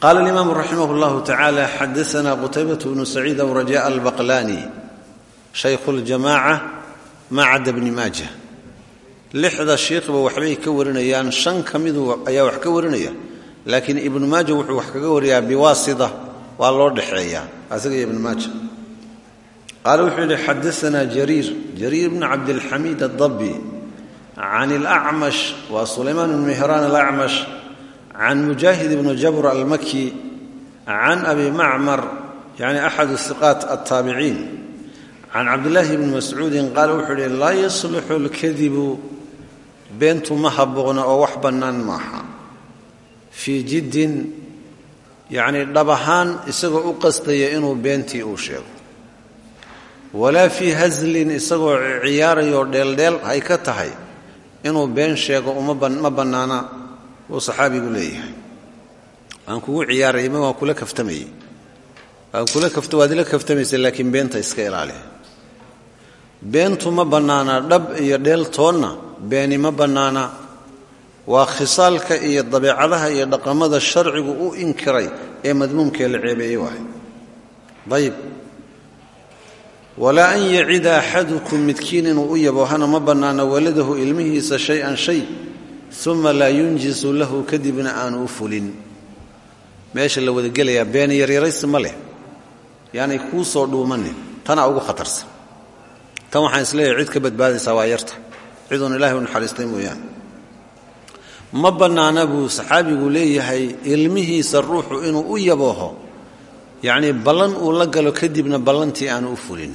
qaala alimaamu raximah llahu tacaala xadaanaa qutaybatu bnu saciid awraja albaqlaani shaykhu ljamaaca macada bni maaja lixda shiikhba waxbay ka warinayaan shan ka midu ayaa wax ka warinaya laakiin ibnu maaja wuxuu wax kaga wariyaa biwaasita waa loo dhexeeyaa asaga iyo ibnu maaja qaala wuxuu yidhi xadaanaa jariir jariir bnu cabdilxamiid adabbi can ilacmash waa sulaymaan bnu mihraan alacmash can mujaahid bni jabr almaki can abi macmar yani axad iqaat altaabiciin can cabdillaahi bni mascuudin qaala wuxuu yidhi laa yaslixu lkadibu beentu ma habboqna oo wax bannaan maaha fii jiddin yacnii dhab ahaan isagoo u qastaya inuu beentii uu sheego walaa fii haslin isagoo ciyaarayoo dheeldheel ay ka tahay inuu been sheego ma bannaana uu saxaabigu leeyahay. Waan kugu ciyaarayay ma waan kula kaftamayey waan kula kafta waad ila kaftamaysay laakiin beenta iska ilaali. Beentu ma bannaana dhab iyo dheeltoonna beeni ma bannaana. Waa khisaalka iyo dabeecadaha iyo dhaqamada sharcigu u inkiray ee madmuumkee la ceebeeyey waay ayib walaa an yacida axadukum midkiin inuu u yaboohana ma bannaana waladahu ilmihiisa shay-an shay uma laa yunjisu lahu kadibna aanu u fulin. Meesha la wadagelayaa been yaryaraysi ma leh. Yaanay kuu soo dhuumanin. Tanaa ugu khatarsan. Tan waxaan is leeyahay cid ka badbaadaysaa waa yarta. Ciduun ilahay u naxariistay ma bannaana buu saxaabigu leeyahay ilmihiisa ruuxu inuu u yabooho. Yacnii ballan uu la galo kadibna ballantii aanu u fulin.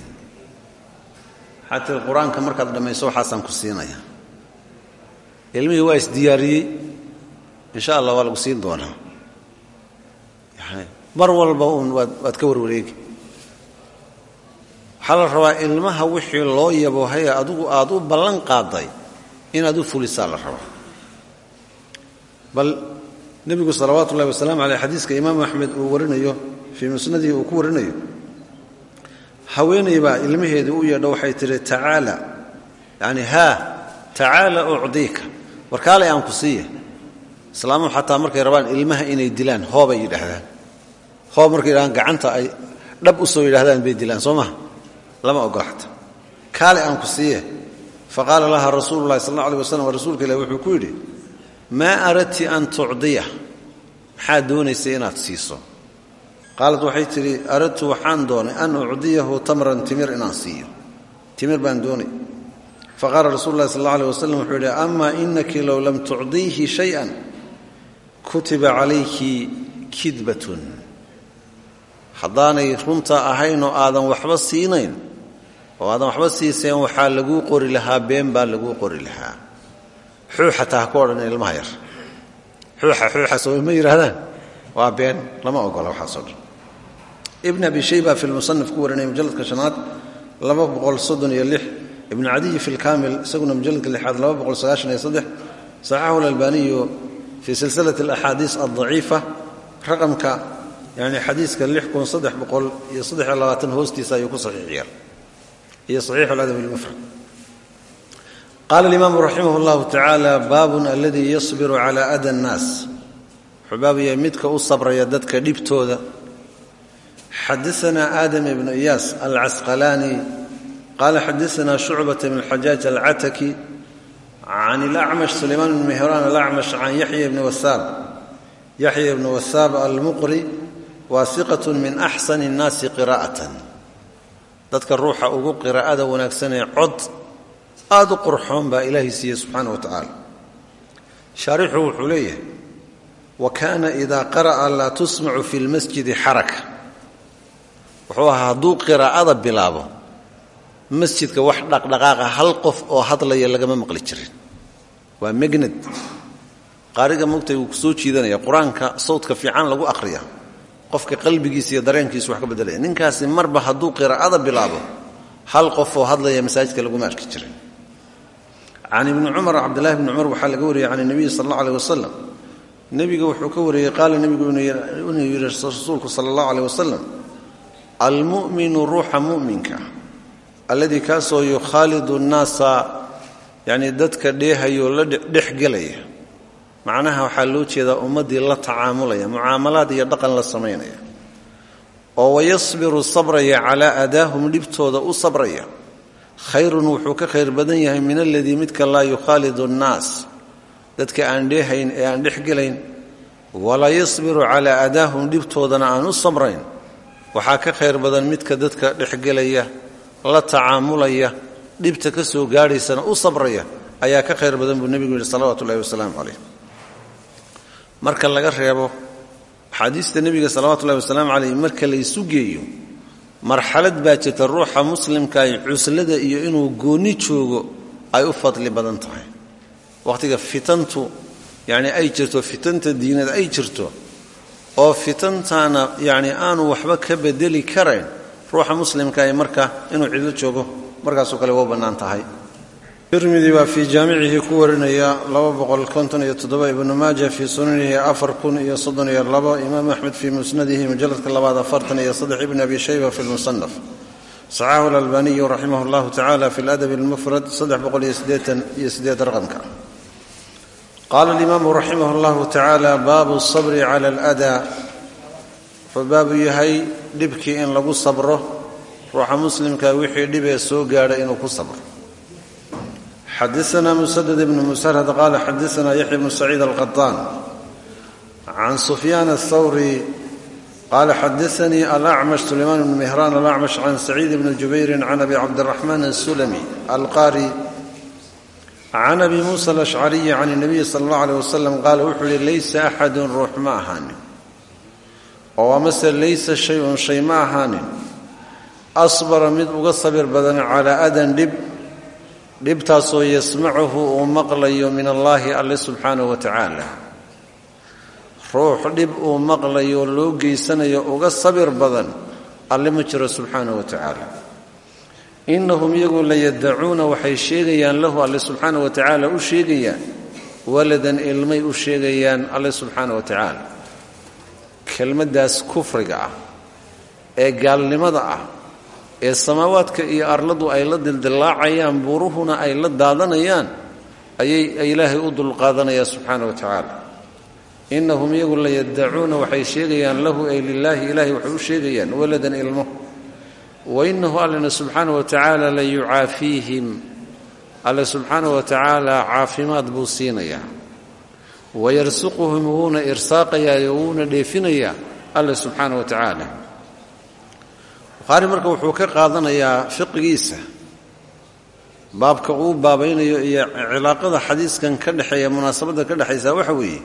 Xataa qur'aanka markaad dhammayso waxaasaan ku siinaya ilmihii waa isdiyaariyey insha allah waa lagu siin doonaa. Mar walba uun waad ka warwareegi. Waxaa la rabaa ilmaha wixii loo yaboohaya adigu aad u ballan qaaday inaad u fulisaa la rabaa. Bal nebigu salawaatu wasalaamu caleyh xadiiska imaamu axmed uu warinayo fii musnadihi uu ku warinayo haweenay baa ilmaheedii u yeedho waxay tihi tacaala. Yani haa tacaala ucdiika warkaalay aan ku siiya islaamuhu xataa markay rabaan ilmaha inay dilaan hoobay yidhaahdaan. Hoob markay yidhahdaan gacanta ay dhab u soo yidhahdaan bay dilaan soo lama ogola kaale aan ku siiye faqaala laha rasuulu llahi sal alla rasuulka ilah wuxuu ku yidhi maa aradti an tucdiya? Maxaad doonaysay siiso? Qaalat waxay tidhi aradtu waxaan doonay an ucdiyahu tamran timir inaan siiyo. Timir baan doonay faqaala rasuulu llahi sal aleh wasalam wuxuu yidhi ama inaki low lam tucdiihi shayan kutiba calayki kidbatun. Haddaanay runta ahayn oo aadan waxba siinayn oo aadan waxba siiseen waxaa laguu qori lahaa been baa laguu qori lahaa. Xuuxataa ha ku odhan ilmaha yar. Xuuxa xuuxa soo ma yidhaahdaan waa been lama ogola waxaasoo dhan. Ibn abi shayba fi lmusanif ku warinaya mujalladka shanaad laba boqol soddon iyo lix ibnu cadiyi fi lkaamil isaguna mujalladka lixaad saxaxu lalbaniyu fii silsilat alaxaadiis aldaciifa raqamka yani xadiiska hoostiisa ayuu ku saxiix yeelay iyo saxiixu aladab lmufrad qaala alimaamu raximah llahu tacaala baabun aladii yasbiru cala ada annaas. Wuxuu baab yahay midka u sabraya dadka dhibtooda. Xadaana aadam ibnu iyaas alcasqalaani qaala xadaana shucbata bn xajaaj alcataki can ilacmash sulaymaan bn mihraan alacmash can yaxya bni wasaab yaxya ibni wasaab almuqri waa iqat min axsani اnnaasi qiraa'atan dadka ruuxa ugu qiraa'ada wanaagsanee cod aad u qurxoon baa ilaahay siiye subxaana wa tacaala shaarixu wuxuu leeyahay wa kaana idaa qara'a laa tusmacu fi lmasjidi xaraka wuxuu ahaa hadduu qiraa'ada bilaabo masjidka wax dhaqdhaqaaqa hal qof oo hadlaya lagama maqli jirin. Waa megnad qaariga mogtay wuu ku soo jiidanaya qur'aanka sawdka fiican lagu aqriya qofka qalbigiisa iyo dareenkiisu wax ka bedelaya ninkaasi marba hadduu qiraa'ada bilaabo hal qof oo hadlaya masaajidka laguma arki jirin. Can ibni cumar cabdillahi bni cumar waxaa laga wariyey can nebiyi sal alla aleh wasalam wuxuu ka wariyey qaala nebigu inuu yidhi rasuulku sala allahu aleh wasalam almu'minu ruuxa mu'minka alladii kaasoo yukhaalidu nnaasa yacnii dadka dheehayoo la dhex gelaya. Macnaha waxaa loo jeedaa ummaddii la tacaamulaya mucaamalaad iyo dhaqan la samaynaya. Oo wayasbiru sabraya calaa adaahum dhibtooda u sabraya. Khayrun wuxuu ka khayr badan yahay min aladii midka laa yukhaalidu annaas dadka aan dheehayn ee aan dhex gelayn walaa yasbiru calaa adaahum dhibtoodana aan u sabrayn. Waxaa ka khayr badan midka dadka dhexgelaya la tacaamulaya dhibta ka soo gaadhaysana u sabraya ayaa ka khayr badan buu nebigu yidhi salawatu ullahi wasalaamu calayh. Marka laga reebo axaadiista nebiga salawatu wasalaamu calayh marka la isu geeyo marxalad baa jirta ruuxa muslimka ay cuslada iyo inuu goonni joogo ay u fadli badan tahay. Wakhtiga fitantu yacni ay jirto fitanta diinad ay jirto oo fitantaana yacni aanu waxba ka bedeli karayn ruuxa muslimka ay marka inuu cidlo joogo markaasoo kale waa bannaan tahay. Tirmidi baa fii jaamicihi ku warinaya ibnu maaja fii sunanihi imaam axmed fii musnadihi mujaladka labaad ibn abi shayba fi lmusanaf saxaxu lalbaniyu raximah llahu tacala fi ladabi lmufrad raqamka. Qaala alimaamu raximah llahu tacaala baabu sabri cala aladaa wuxuu baabu yahay dhibkii in lagu sabro ruuxa muslimka wixii dhibee soo gaadha inuu ku sabro xadaana musadad ibnu musarhad qaala xadaana yaxya bnu saciid alqaطaan can sufyaan aلthawri qaala xadaanii alacmash sulaymaan bnu mihraan alacmash can saciid bni jubayrin can abi cabdiraxmaan asulami alqaari can abi muusa alashcariyi can اnabiyi sala اllah alيh wasalam qaala wuxuu yihi laysa axadun ruux ma ahaanin oo amase laysa shay-un shay ma ahaanin. Asbara mid uga sabir badan calaa adan dhib dhibtaasoo yasmacuhu uu maqlayo min allaahi alle subxaanahu wa tacaala. Ruux dhib uu maqlayo loo geysanayo uga sabir badan alle ma jiro subxaanahu wa tacaala. Innahum iyagu layadacuuna waxay sheegayaan lahu alle subxaanahu wa tacaala u sheegayaan. Waladan ilmay u sheegayaan alle subxaanahu wa tacaala kelmaddaas kufriga ah ee gaalnimada ah ee samaawaadka iyo arladu ay la dildillaacayaan buruhuna ay la daadanayaan ayay ilaahay u dulqaadanaya subxaana wa tacaala. Innahum iyagu layadacuuna waxay sheegayaan lahu ay lilaahi ilaahay waxay u sheegayaan waladan wa innahu allena subxaana wa tacaala la yucaafiihim. Alle subxaana wa tacaala caafimaad buu siinayaa wayarsuquhum wuuna irsaaqayaa wuuna dheefinayaa alle subxaana wa tacaala. Bukhaari marka wuxuu ka qaadanayaa fiqigiisa baabka uu baabaynayo iyo cilaaqada xadiiskan ka dhexeeya munaasabadda ka dhexaysa waxa weeye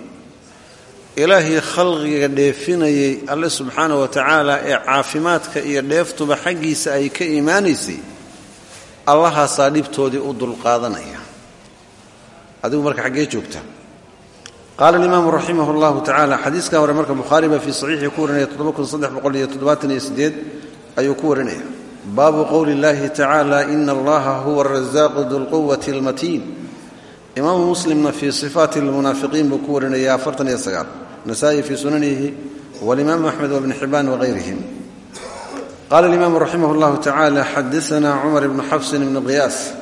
ilaahii khalqiga dheefinayay alle subxaana wa tacaala ee caafimaadka iyo dheeftuba xaggiisa ay ka imaanaysay allahaasaa dhibtoodii u dulqaadanaya. Adigu marka xaggee joogta qaala alimaamu raximah llahu tacala xadiiska hore marka bukhaari baa fii saxiixii ku warinaya ayuu ku warinaya baabu qowli اllahi tacaala ina allaha huwa arazaaqu dulquwati اlmatiin imaamu muslimna fii sifaati اlmunaafiqiin buu ku warinaya afartan iyo sagaal nasa'i fii sunanihi walimaamu axmed wabni xibaan wagayrihim qala alimaamu raximah اllahu tacala xadaana cumar ibnu xafsin ibnu qiyaas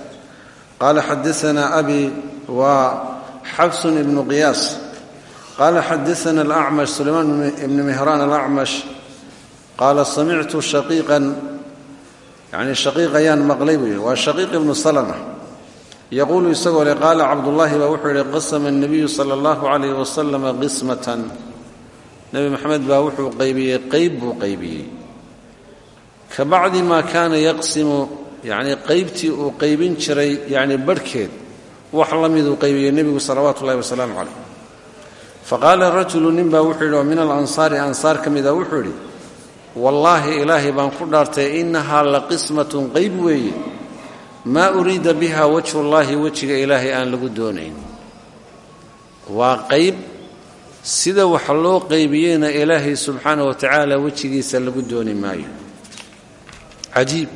qala xadaana abi wa xafsun ibnu qiyaas qala xadaana alacmash sulaymaan ibni mihraan alacmash qaala samictu shaqiiqan yacni shaqiiq ayaan maqlay buu yidhi waa shaqiiq ibnu salama yaquulu isagoo leh qaala cabdullaahi baa wuxuu yidhi qasama annabiyu sala allahu calayh wasalama qismatan nebi maxamed baa wuxuu qaybiyey qeyb buu qaybiyey ka bacdi maa kaana yaqsimu yacnii qaybtii uu qaybin jiray yacni barhkeed wax la miduu qaybiyey nebigu salawaatu ullahi wasalaamu calayh faqaala rajulu nin baa wuxuu yidhi oo min alansaari ansaar ka mida? Wuxuu yidhi wallaahi ilaahay baan ku dhaartay innahaa la qismatun qayb weeye. Maa uriida biha wajhullaahi wejiga ilaahay aan lagu doonayn. Waa qayb sida wax loo qaybiyeyna ilaahay subxaana wa tacaala wejigiisa lagu dooni maayo. Cajiib.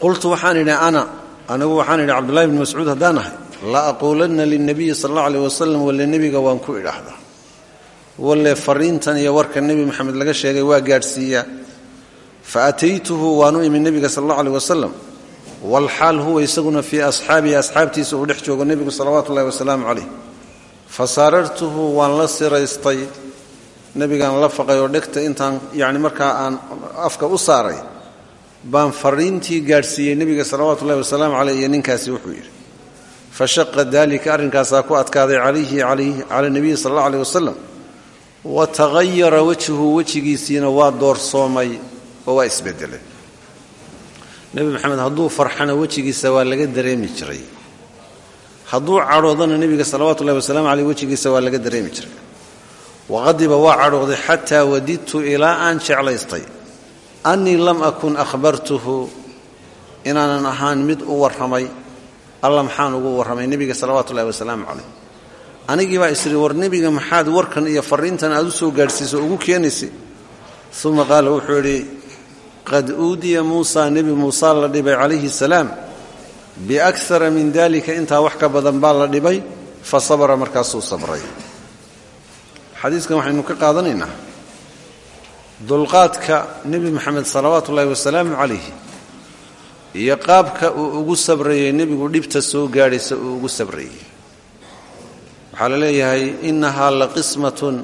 Qultu waxaan idhi ana la aquulanna lilnabiyi sal alla aleh wasalam walle nebiga waan ku idhaahdaa walle fariintan iyo warka nebi maxamed laga sheegay waa gaadhsiiyaa fa ataytuhu waanu imi nebiga sal alla aleh wasalam walxaal huwa isaguna fii asxaabihi asxaabtiisa uu dhex joogo nebigu salawaatu ullahi wasalaamu calayh. Fa saarartuhu waan la siraystay. Nebigaan la faqay oo dhegta intaan yacni markaa aan afka u saaray baan fariintii gaadhsiiyey nebiga salawaatu ullahi wasalaamu caleyh iyo ninkaasi wuxuu yidhi fa shaqa daalika arrinkaasaa ku adkaaday calayhi cala nebiyi sal alla aleh wasalam wa tagayara wejhu wejigiisiina waa doorsoomay oo waa isbedelay nebi maxamed hadduu farxana wejigiisa waa laga dareemi jiray hadduu cadhoodana nebiga salawaatu ullahi wasalaamu caleyh wejigiisa waa laga dareemi jiray waqadiba waa cadhooday xataa wadidtu ilaa aan jeclaystay annii lam akun akhbartuhu inaanan ahaan mid u warramay alla maxaan ugu warramay nebiga salawaatu ullahi wasalaamu caleyh anigii baa isiri war nebiga maxaad warkan iyo farriintan aad u soo gaadhsiiso ugu keenaysay uma qaala wuxuu idhi qad uudiya muusa nebi muusa la dhibay calayhi salaam. Biakara min dalika intaa wax ka badan baa la dhibay fa sabra markaasuu sabray. Xadiiskan waxaynu ka qaadanaynaa. Dulqaadka nebi moxamed salawaatu ullaahi wasalaamu calayh iyo qaabka uu ugu sabrayey nebigu dhibta soo gaadhaysa uu ugu sabrayey waxaa la leeyahay innahaa la qismatun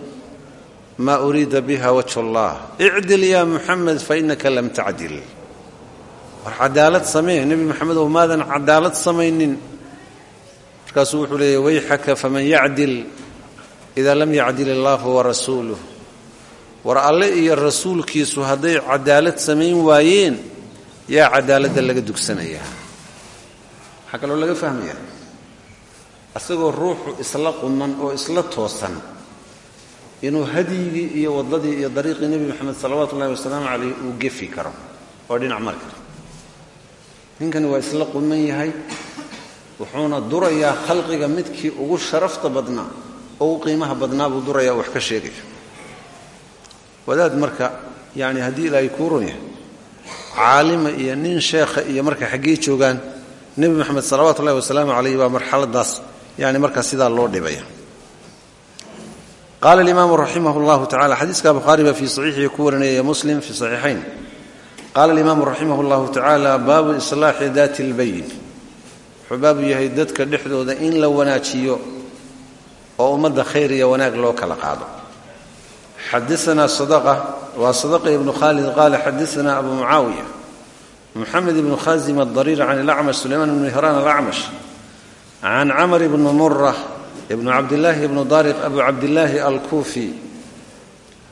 maa uriida biha wajhu allah icdil yaa muxamed fa innaka lam tacdil. War cadaalad samee nebi moxamedow maadan cadaalad samaynin. Markaasuu wuxuu leeyahy wayxaka faman yacdil idaa lam yacdil illaahu warasuuluh war alle iyo rasuulkiisu hadday cadaalad samayn waayeen yaa cadaaladda laga dugsanayaa waxaa kaloo laga fahmaya isagoo ruuxu isla quman oo isla toosan inuu hadyigii iyo waddadii iyo dariiqii nebi moxamed salawaatu ullahi wasalaamu calayh uu gefi karo oo dhinac mari karo. Ninkani waa isla quman yahay wuxuuna durayaa khalqiga midkii ugu sharafta badnaa oo u qiimaha badnaa buu durayaa wax ka sheegaya wadaad marka yani haddii ilaahay kuu run yahay caalima iyo nin sheekha iyo marka xaggee joogaan nebi moxamed salawaatu ullahi wasalaamu calayh baa marxaladaas yani markaa loo dhibaya. Qaala alimaamu raximah llahu tacala xadiiska bukhaari baa fii saxiixihi ku warinaya muslim fii saxiixayn. Qaala alimaamu raximah llahu tacaala baabu islaaxi daati lbayn wuxuu baabu yahay dadka dhexdooda in la wanaajiyo oo ummadda khayr wanaag loo kala qaado xadaana sadaqa waa sadaqa ibnu khaalid qaala xadaana abu mucaawiya muxamed ibnu khazim adariir can ilacmash sulaymaan ibnu hiran alacmash can camr ibni mura ibnu cabdillaahi ibnu dariq abu cabdillaahi alkuufi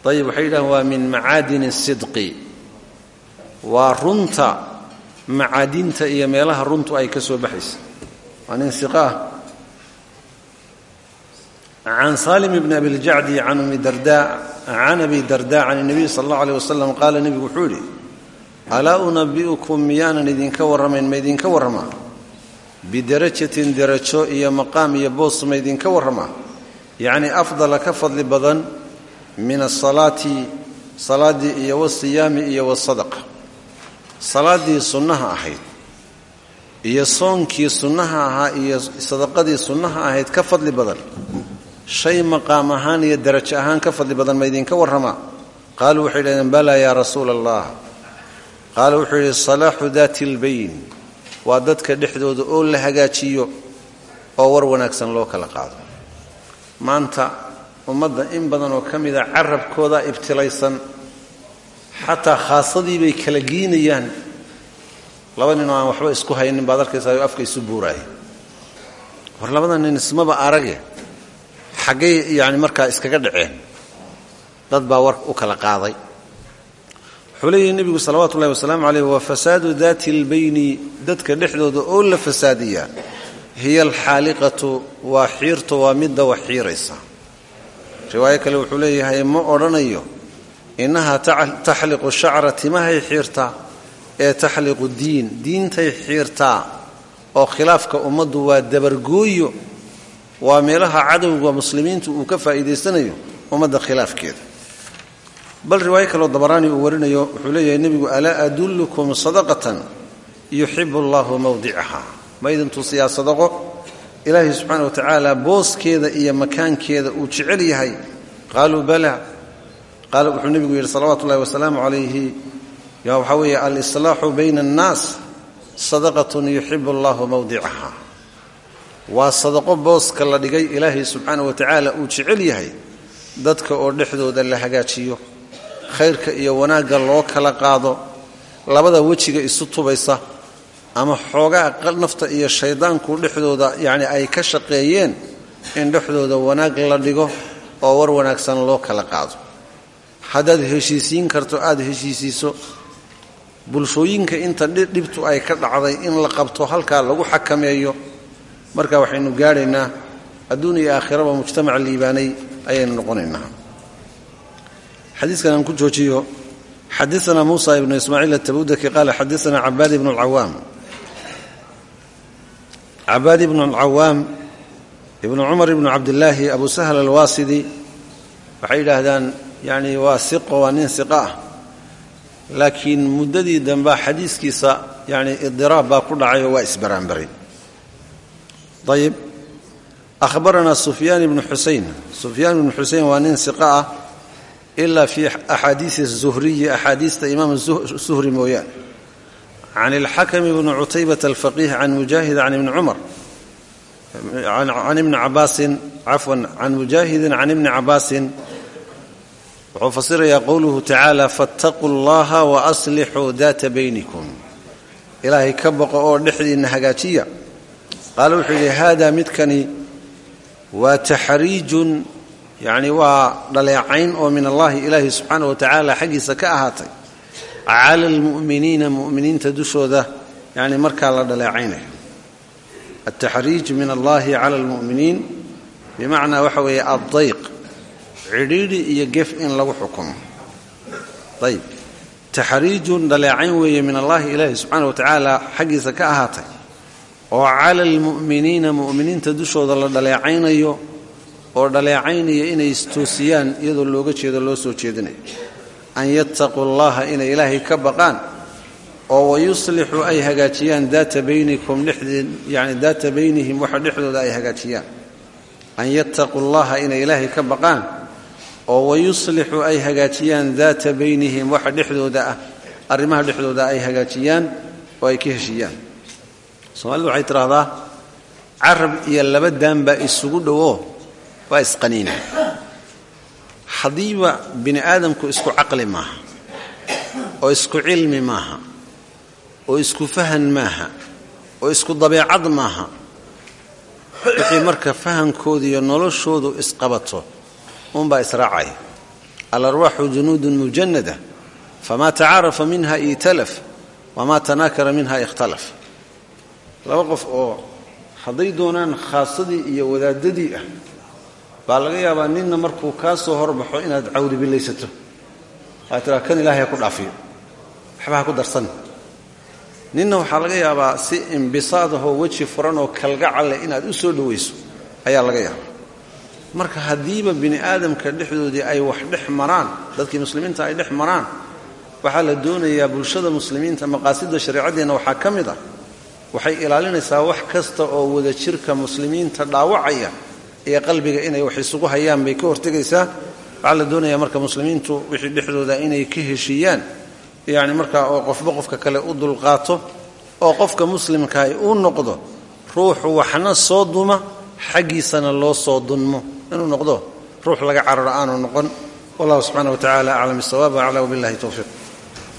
ayib waxay yidhahan waa min macaadin sidqi waa runta macaadinta iyo meelaha runtu ay ka soo baxaysa waa nin iqa ah can salim bni abiljacdi can umi darda can abi darda can اnabiy sal اllahu alيh wasalam qaala nebigu wuxuu yidhi alaa unabi'ukum miyaanan idinka warramayn ma idinka warramaa bidarajatin derajo iyo maqaam iyo boos ma idinka warramaa yacni afdala ka fadli badan min asalaati salaaddii iyo wasiyaami iyo wasadaqa salaaddii sunnaha ahayd iyo soonkii sunnaha ahaa iyo sadaqadii sunnaha ahayd ka fadli badan shay maqaam ahaan iyo darajo ahaan ka fadli badan ma idinka warramaa qaaluu waxay yidhahdeen balaa yaa rasuula allah qaala wuxuu yidhi salaaxu daati lbayn waa dadka dhexdooda oo la hagaajiyo oo war wanaagsan loo kala qaado. Maanta ummadda in badan oo ka mida carabkooda ibtilaysan xataa khaasadii bay kala giinayaan. Laba ninoo aan waxba isku haynin baad arkaysaa afka isu buuraaya war labada nin ismaba arage xaggay yani markaa iskaga dhaceen. Dad baa war u kala qaaday. Wuxuu leeyahi nebigu salawaatu ullahi wasalaamu caleyh wa fasaadu daati lbayni dadka dhexdooda oo la fasaadiyaa hiya alxaaliqatu waa xiirto waa midda wax xiiraysa. Riwaayo kale wuxuu leeyahay ma odhanayo innahaa taxliqu shacra timahay xiirtaa ee taxliqu diin. Diintay xiirtaa oo khilaafka ummaddu waa dabargooyo waa meelaha cadowga muslimiintu uu ka faa'iidaysanayo ummadda khilaafkeeda. Bal riwaayo kaloo dabaraani uu warinayo wuxuu leeyahay nebigu alaa adullukum sadaqatan yuxibu allahu mawdicaha ma idin tusiyaa sadaqo? Ilaahay subxaana wa tacaala booskeeda iyo makaankeeda uu jecel yahay. Qaaluu bala. Qaala wuxuu nebigu yidhi salawaatu ullahi wasalaamu calayhi waxaa weeye alislaaxu bayna annaas sadaqatun yuxibu allahu mawdicaha waa sadaqo booska la dhigay ilaahay subxaana wa tacaala uu jecel yahay. Dadka oo dhexdooda la hagaajiyo khayrka iyo wanaagga loo kala qaado labada wejiga isu tubaysa ama xoogaa nafta iyo shayddaanku dhexdooda yacni ay ka shaqeeyeen in dhexdooda wanaag la dhigo oo war wanaagsan loo kala qaado. Haddaad heshiisiin karto aada heshiisiiso bulshooyinka inta dhibtu ay ka dhacday in la qabto halkaa lagu xakameeyo marka waxaynu gaadhaynaa adduun iyo aakhiraba mujtamac liibaanay ayaynu noqonaynaa. Xadiiskan aan ku joojiyo xadaana muusa ibnu ismaaciil atabudaki qaala xadaana cabaad ibnu alcawaam. Cabaad ibnu alcawaam ibnu cumar ibnu cabdillaahi abu sahl alwaasidi waxay yidhaahdaan yani waa siqo waa nin siqa ah. Laakiin muddadii dambea xadiiskiisa yani idiraab baa ku dhacay oo waa isbaraanbaray ayib ahbaranaa sufyaan ibnu xusein sufyaan ibnu xusein waa nin siqa ah ila fi axaadiisi zuhriyi axaadiista imaam zuhri mooyaane can ilxakm bni cutaybata alfaqiih can mujaahid can ibni cumar can ibni cabaasin cafwan can mujaahidin can ibni cabaasin wuxuu fasirayaa qowluhu tacaala faاtaquu اllaha waaslixuu daata baynikum. Ilaahay ka boqo oo dhexdiinna hagaajiya qaala wuxuu yidhi hada midkani waa taxriijun yacni waa dhaleecayn oo min allahi ilaahi subxaana wa tacaala xaggiisa ka ahaatay. Cala almu'miniina mu'miniinta dushooda yani markaa la dhaleecaynayo altaxriij min allahi cala almu'miniin bimacnaa waxa weeye addayq cidhiidhi iyo gef in lagu xukumo. Ayb taxriijun dhaleecayn weeye min allahi ilaahi subxaana wa xaggiisa ka ahaatay oo cala almu'miniina mu'miniinta dushooda la dhaleecaynayo oo dhaleecaynaya inay istoosiyaan iyadoo looga jeedo loo soo jeedinayo an yattaquu allaha inay ilaahay ka baqaan oo wayuslixuu ay hagaajiyaan daata baynikum yani daata baynihim waxa dhexdooda ay hagaajiyaan. An yattaquu allaha inay ilaahay ka baqaan oo wayuslixuu ay hagaajiyaan daata baynihim waxa dhexdooda ah arrimaha dhexdooda ay hagaajiyaan oo ay ka heshiiyaan soomaalidu waxay tidhaahdaa carab iyo laba daan baa isugu dhowo waa isqaniina haddiiba bini aadamku isku caqli maaha oo isku cilmi maaha oo isku fahan maaha oo isku dabeecad maaha wixii marka fahankooda iyo noloshoodu isqabato uunbaa israacaya alarwaaxu junuudun mujanada famaa tacaarafa minha iitalaf wamaa tanaakara minha ikhtalaf laba qof oo hadday doonaan khaasadii iyo wadaadadii ah baa laga yaabaa ninna markuu kaa soo horbaxo inaad cawribilaysato waad tiraa kan ilahay ha ku dhaafiyo. Waxba ha ku darsan. Ninna waxaa laga yaabaa si imbisaadahoo weji furan oo kalgacal leh inaad u soo dhowayso ayaa laga yaabaa. Marka haddiiba bini aadamka dhexdoodii ay wax dhex maraan dadkii muslimiinta ay dhex maraan waxaa la doonayaa bulshada muslimiinta maqaasidda shareecaddeenna waxaa ka mid ah waxay ilaalinaysaa wax kasta oo wadajirka muslimiinta dhaawacaya iyo qalbiga inay wax isugu hayaan bay ka hortegaysaa. Waxaa la doonayaa marka muslimiintu wixii dhexdooda inay ka heshiiyaan yacni markaa oo qofba qofka kale u dulqaato oo qofka muslimkaah uu noqdo ruuxu waxna soo duma xaggiisana loo soo dunmo. Inuu noqdo ruux laga cararo aanu noqon. Wallahu subxana wa tacala aclam bisawaab acla wabillahi towfiiq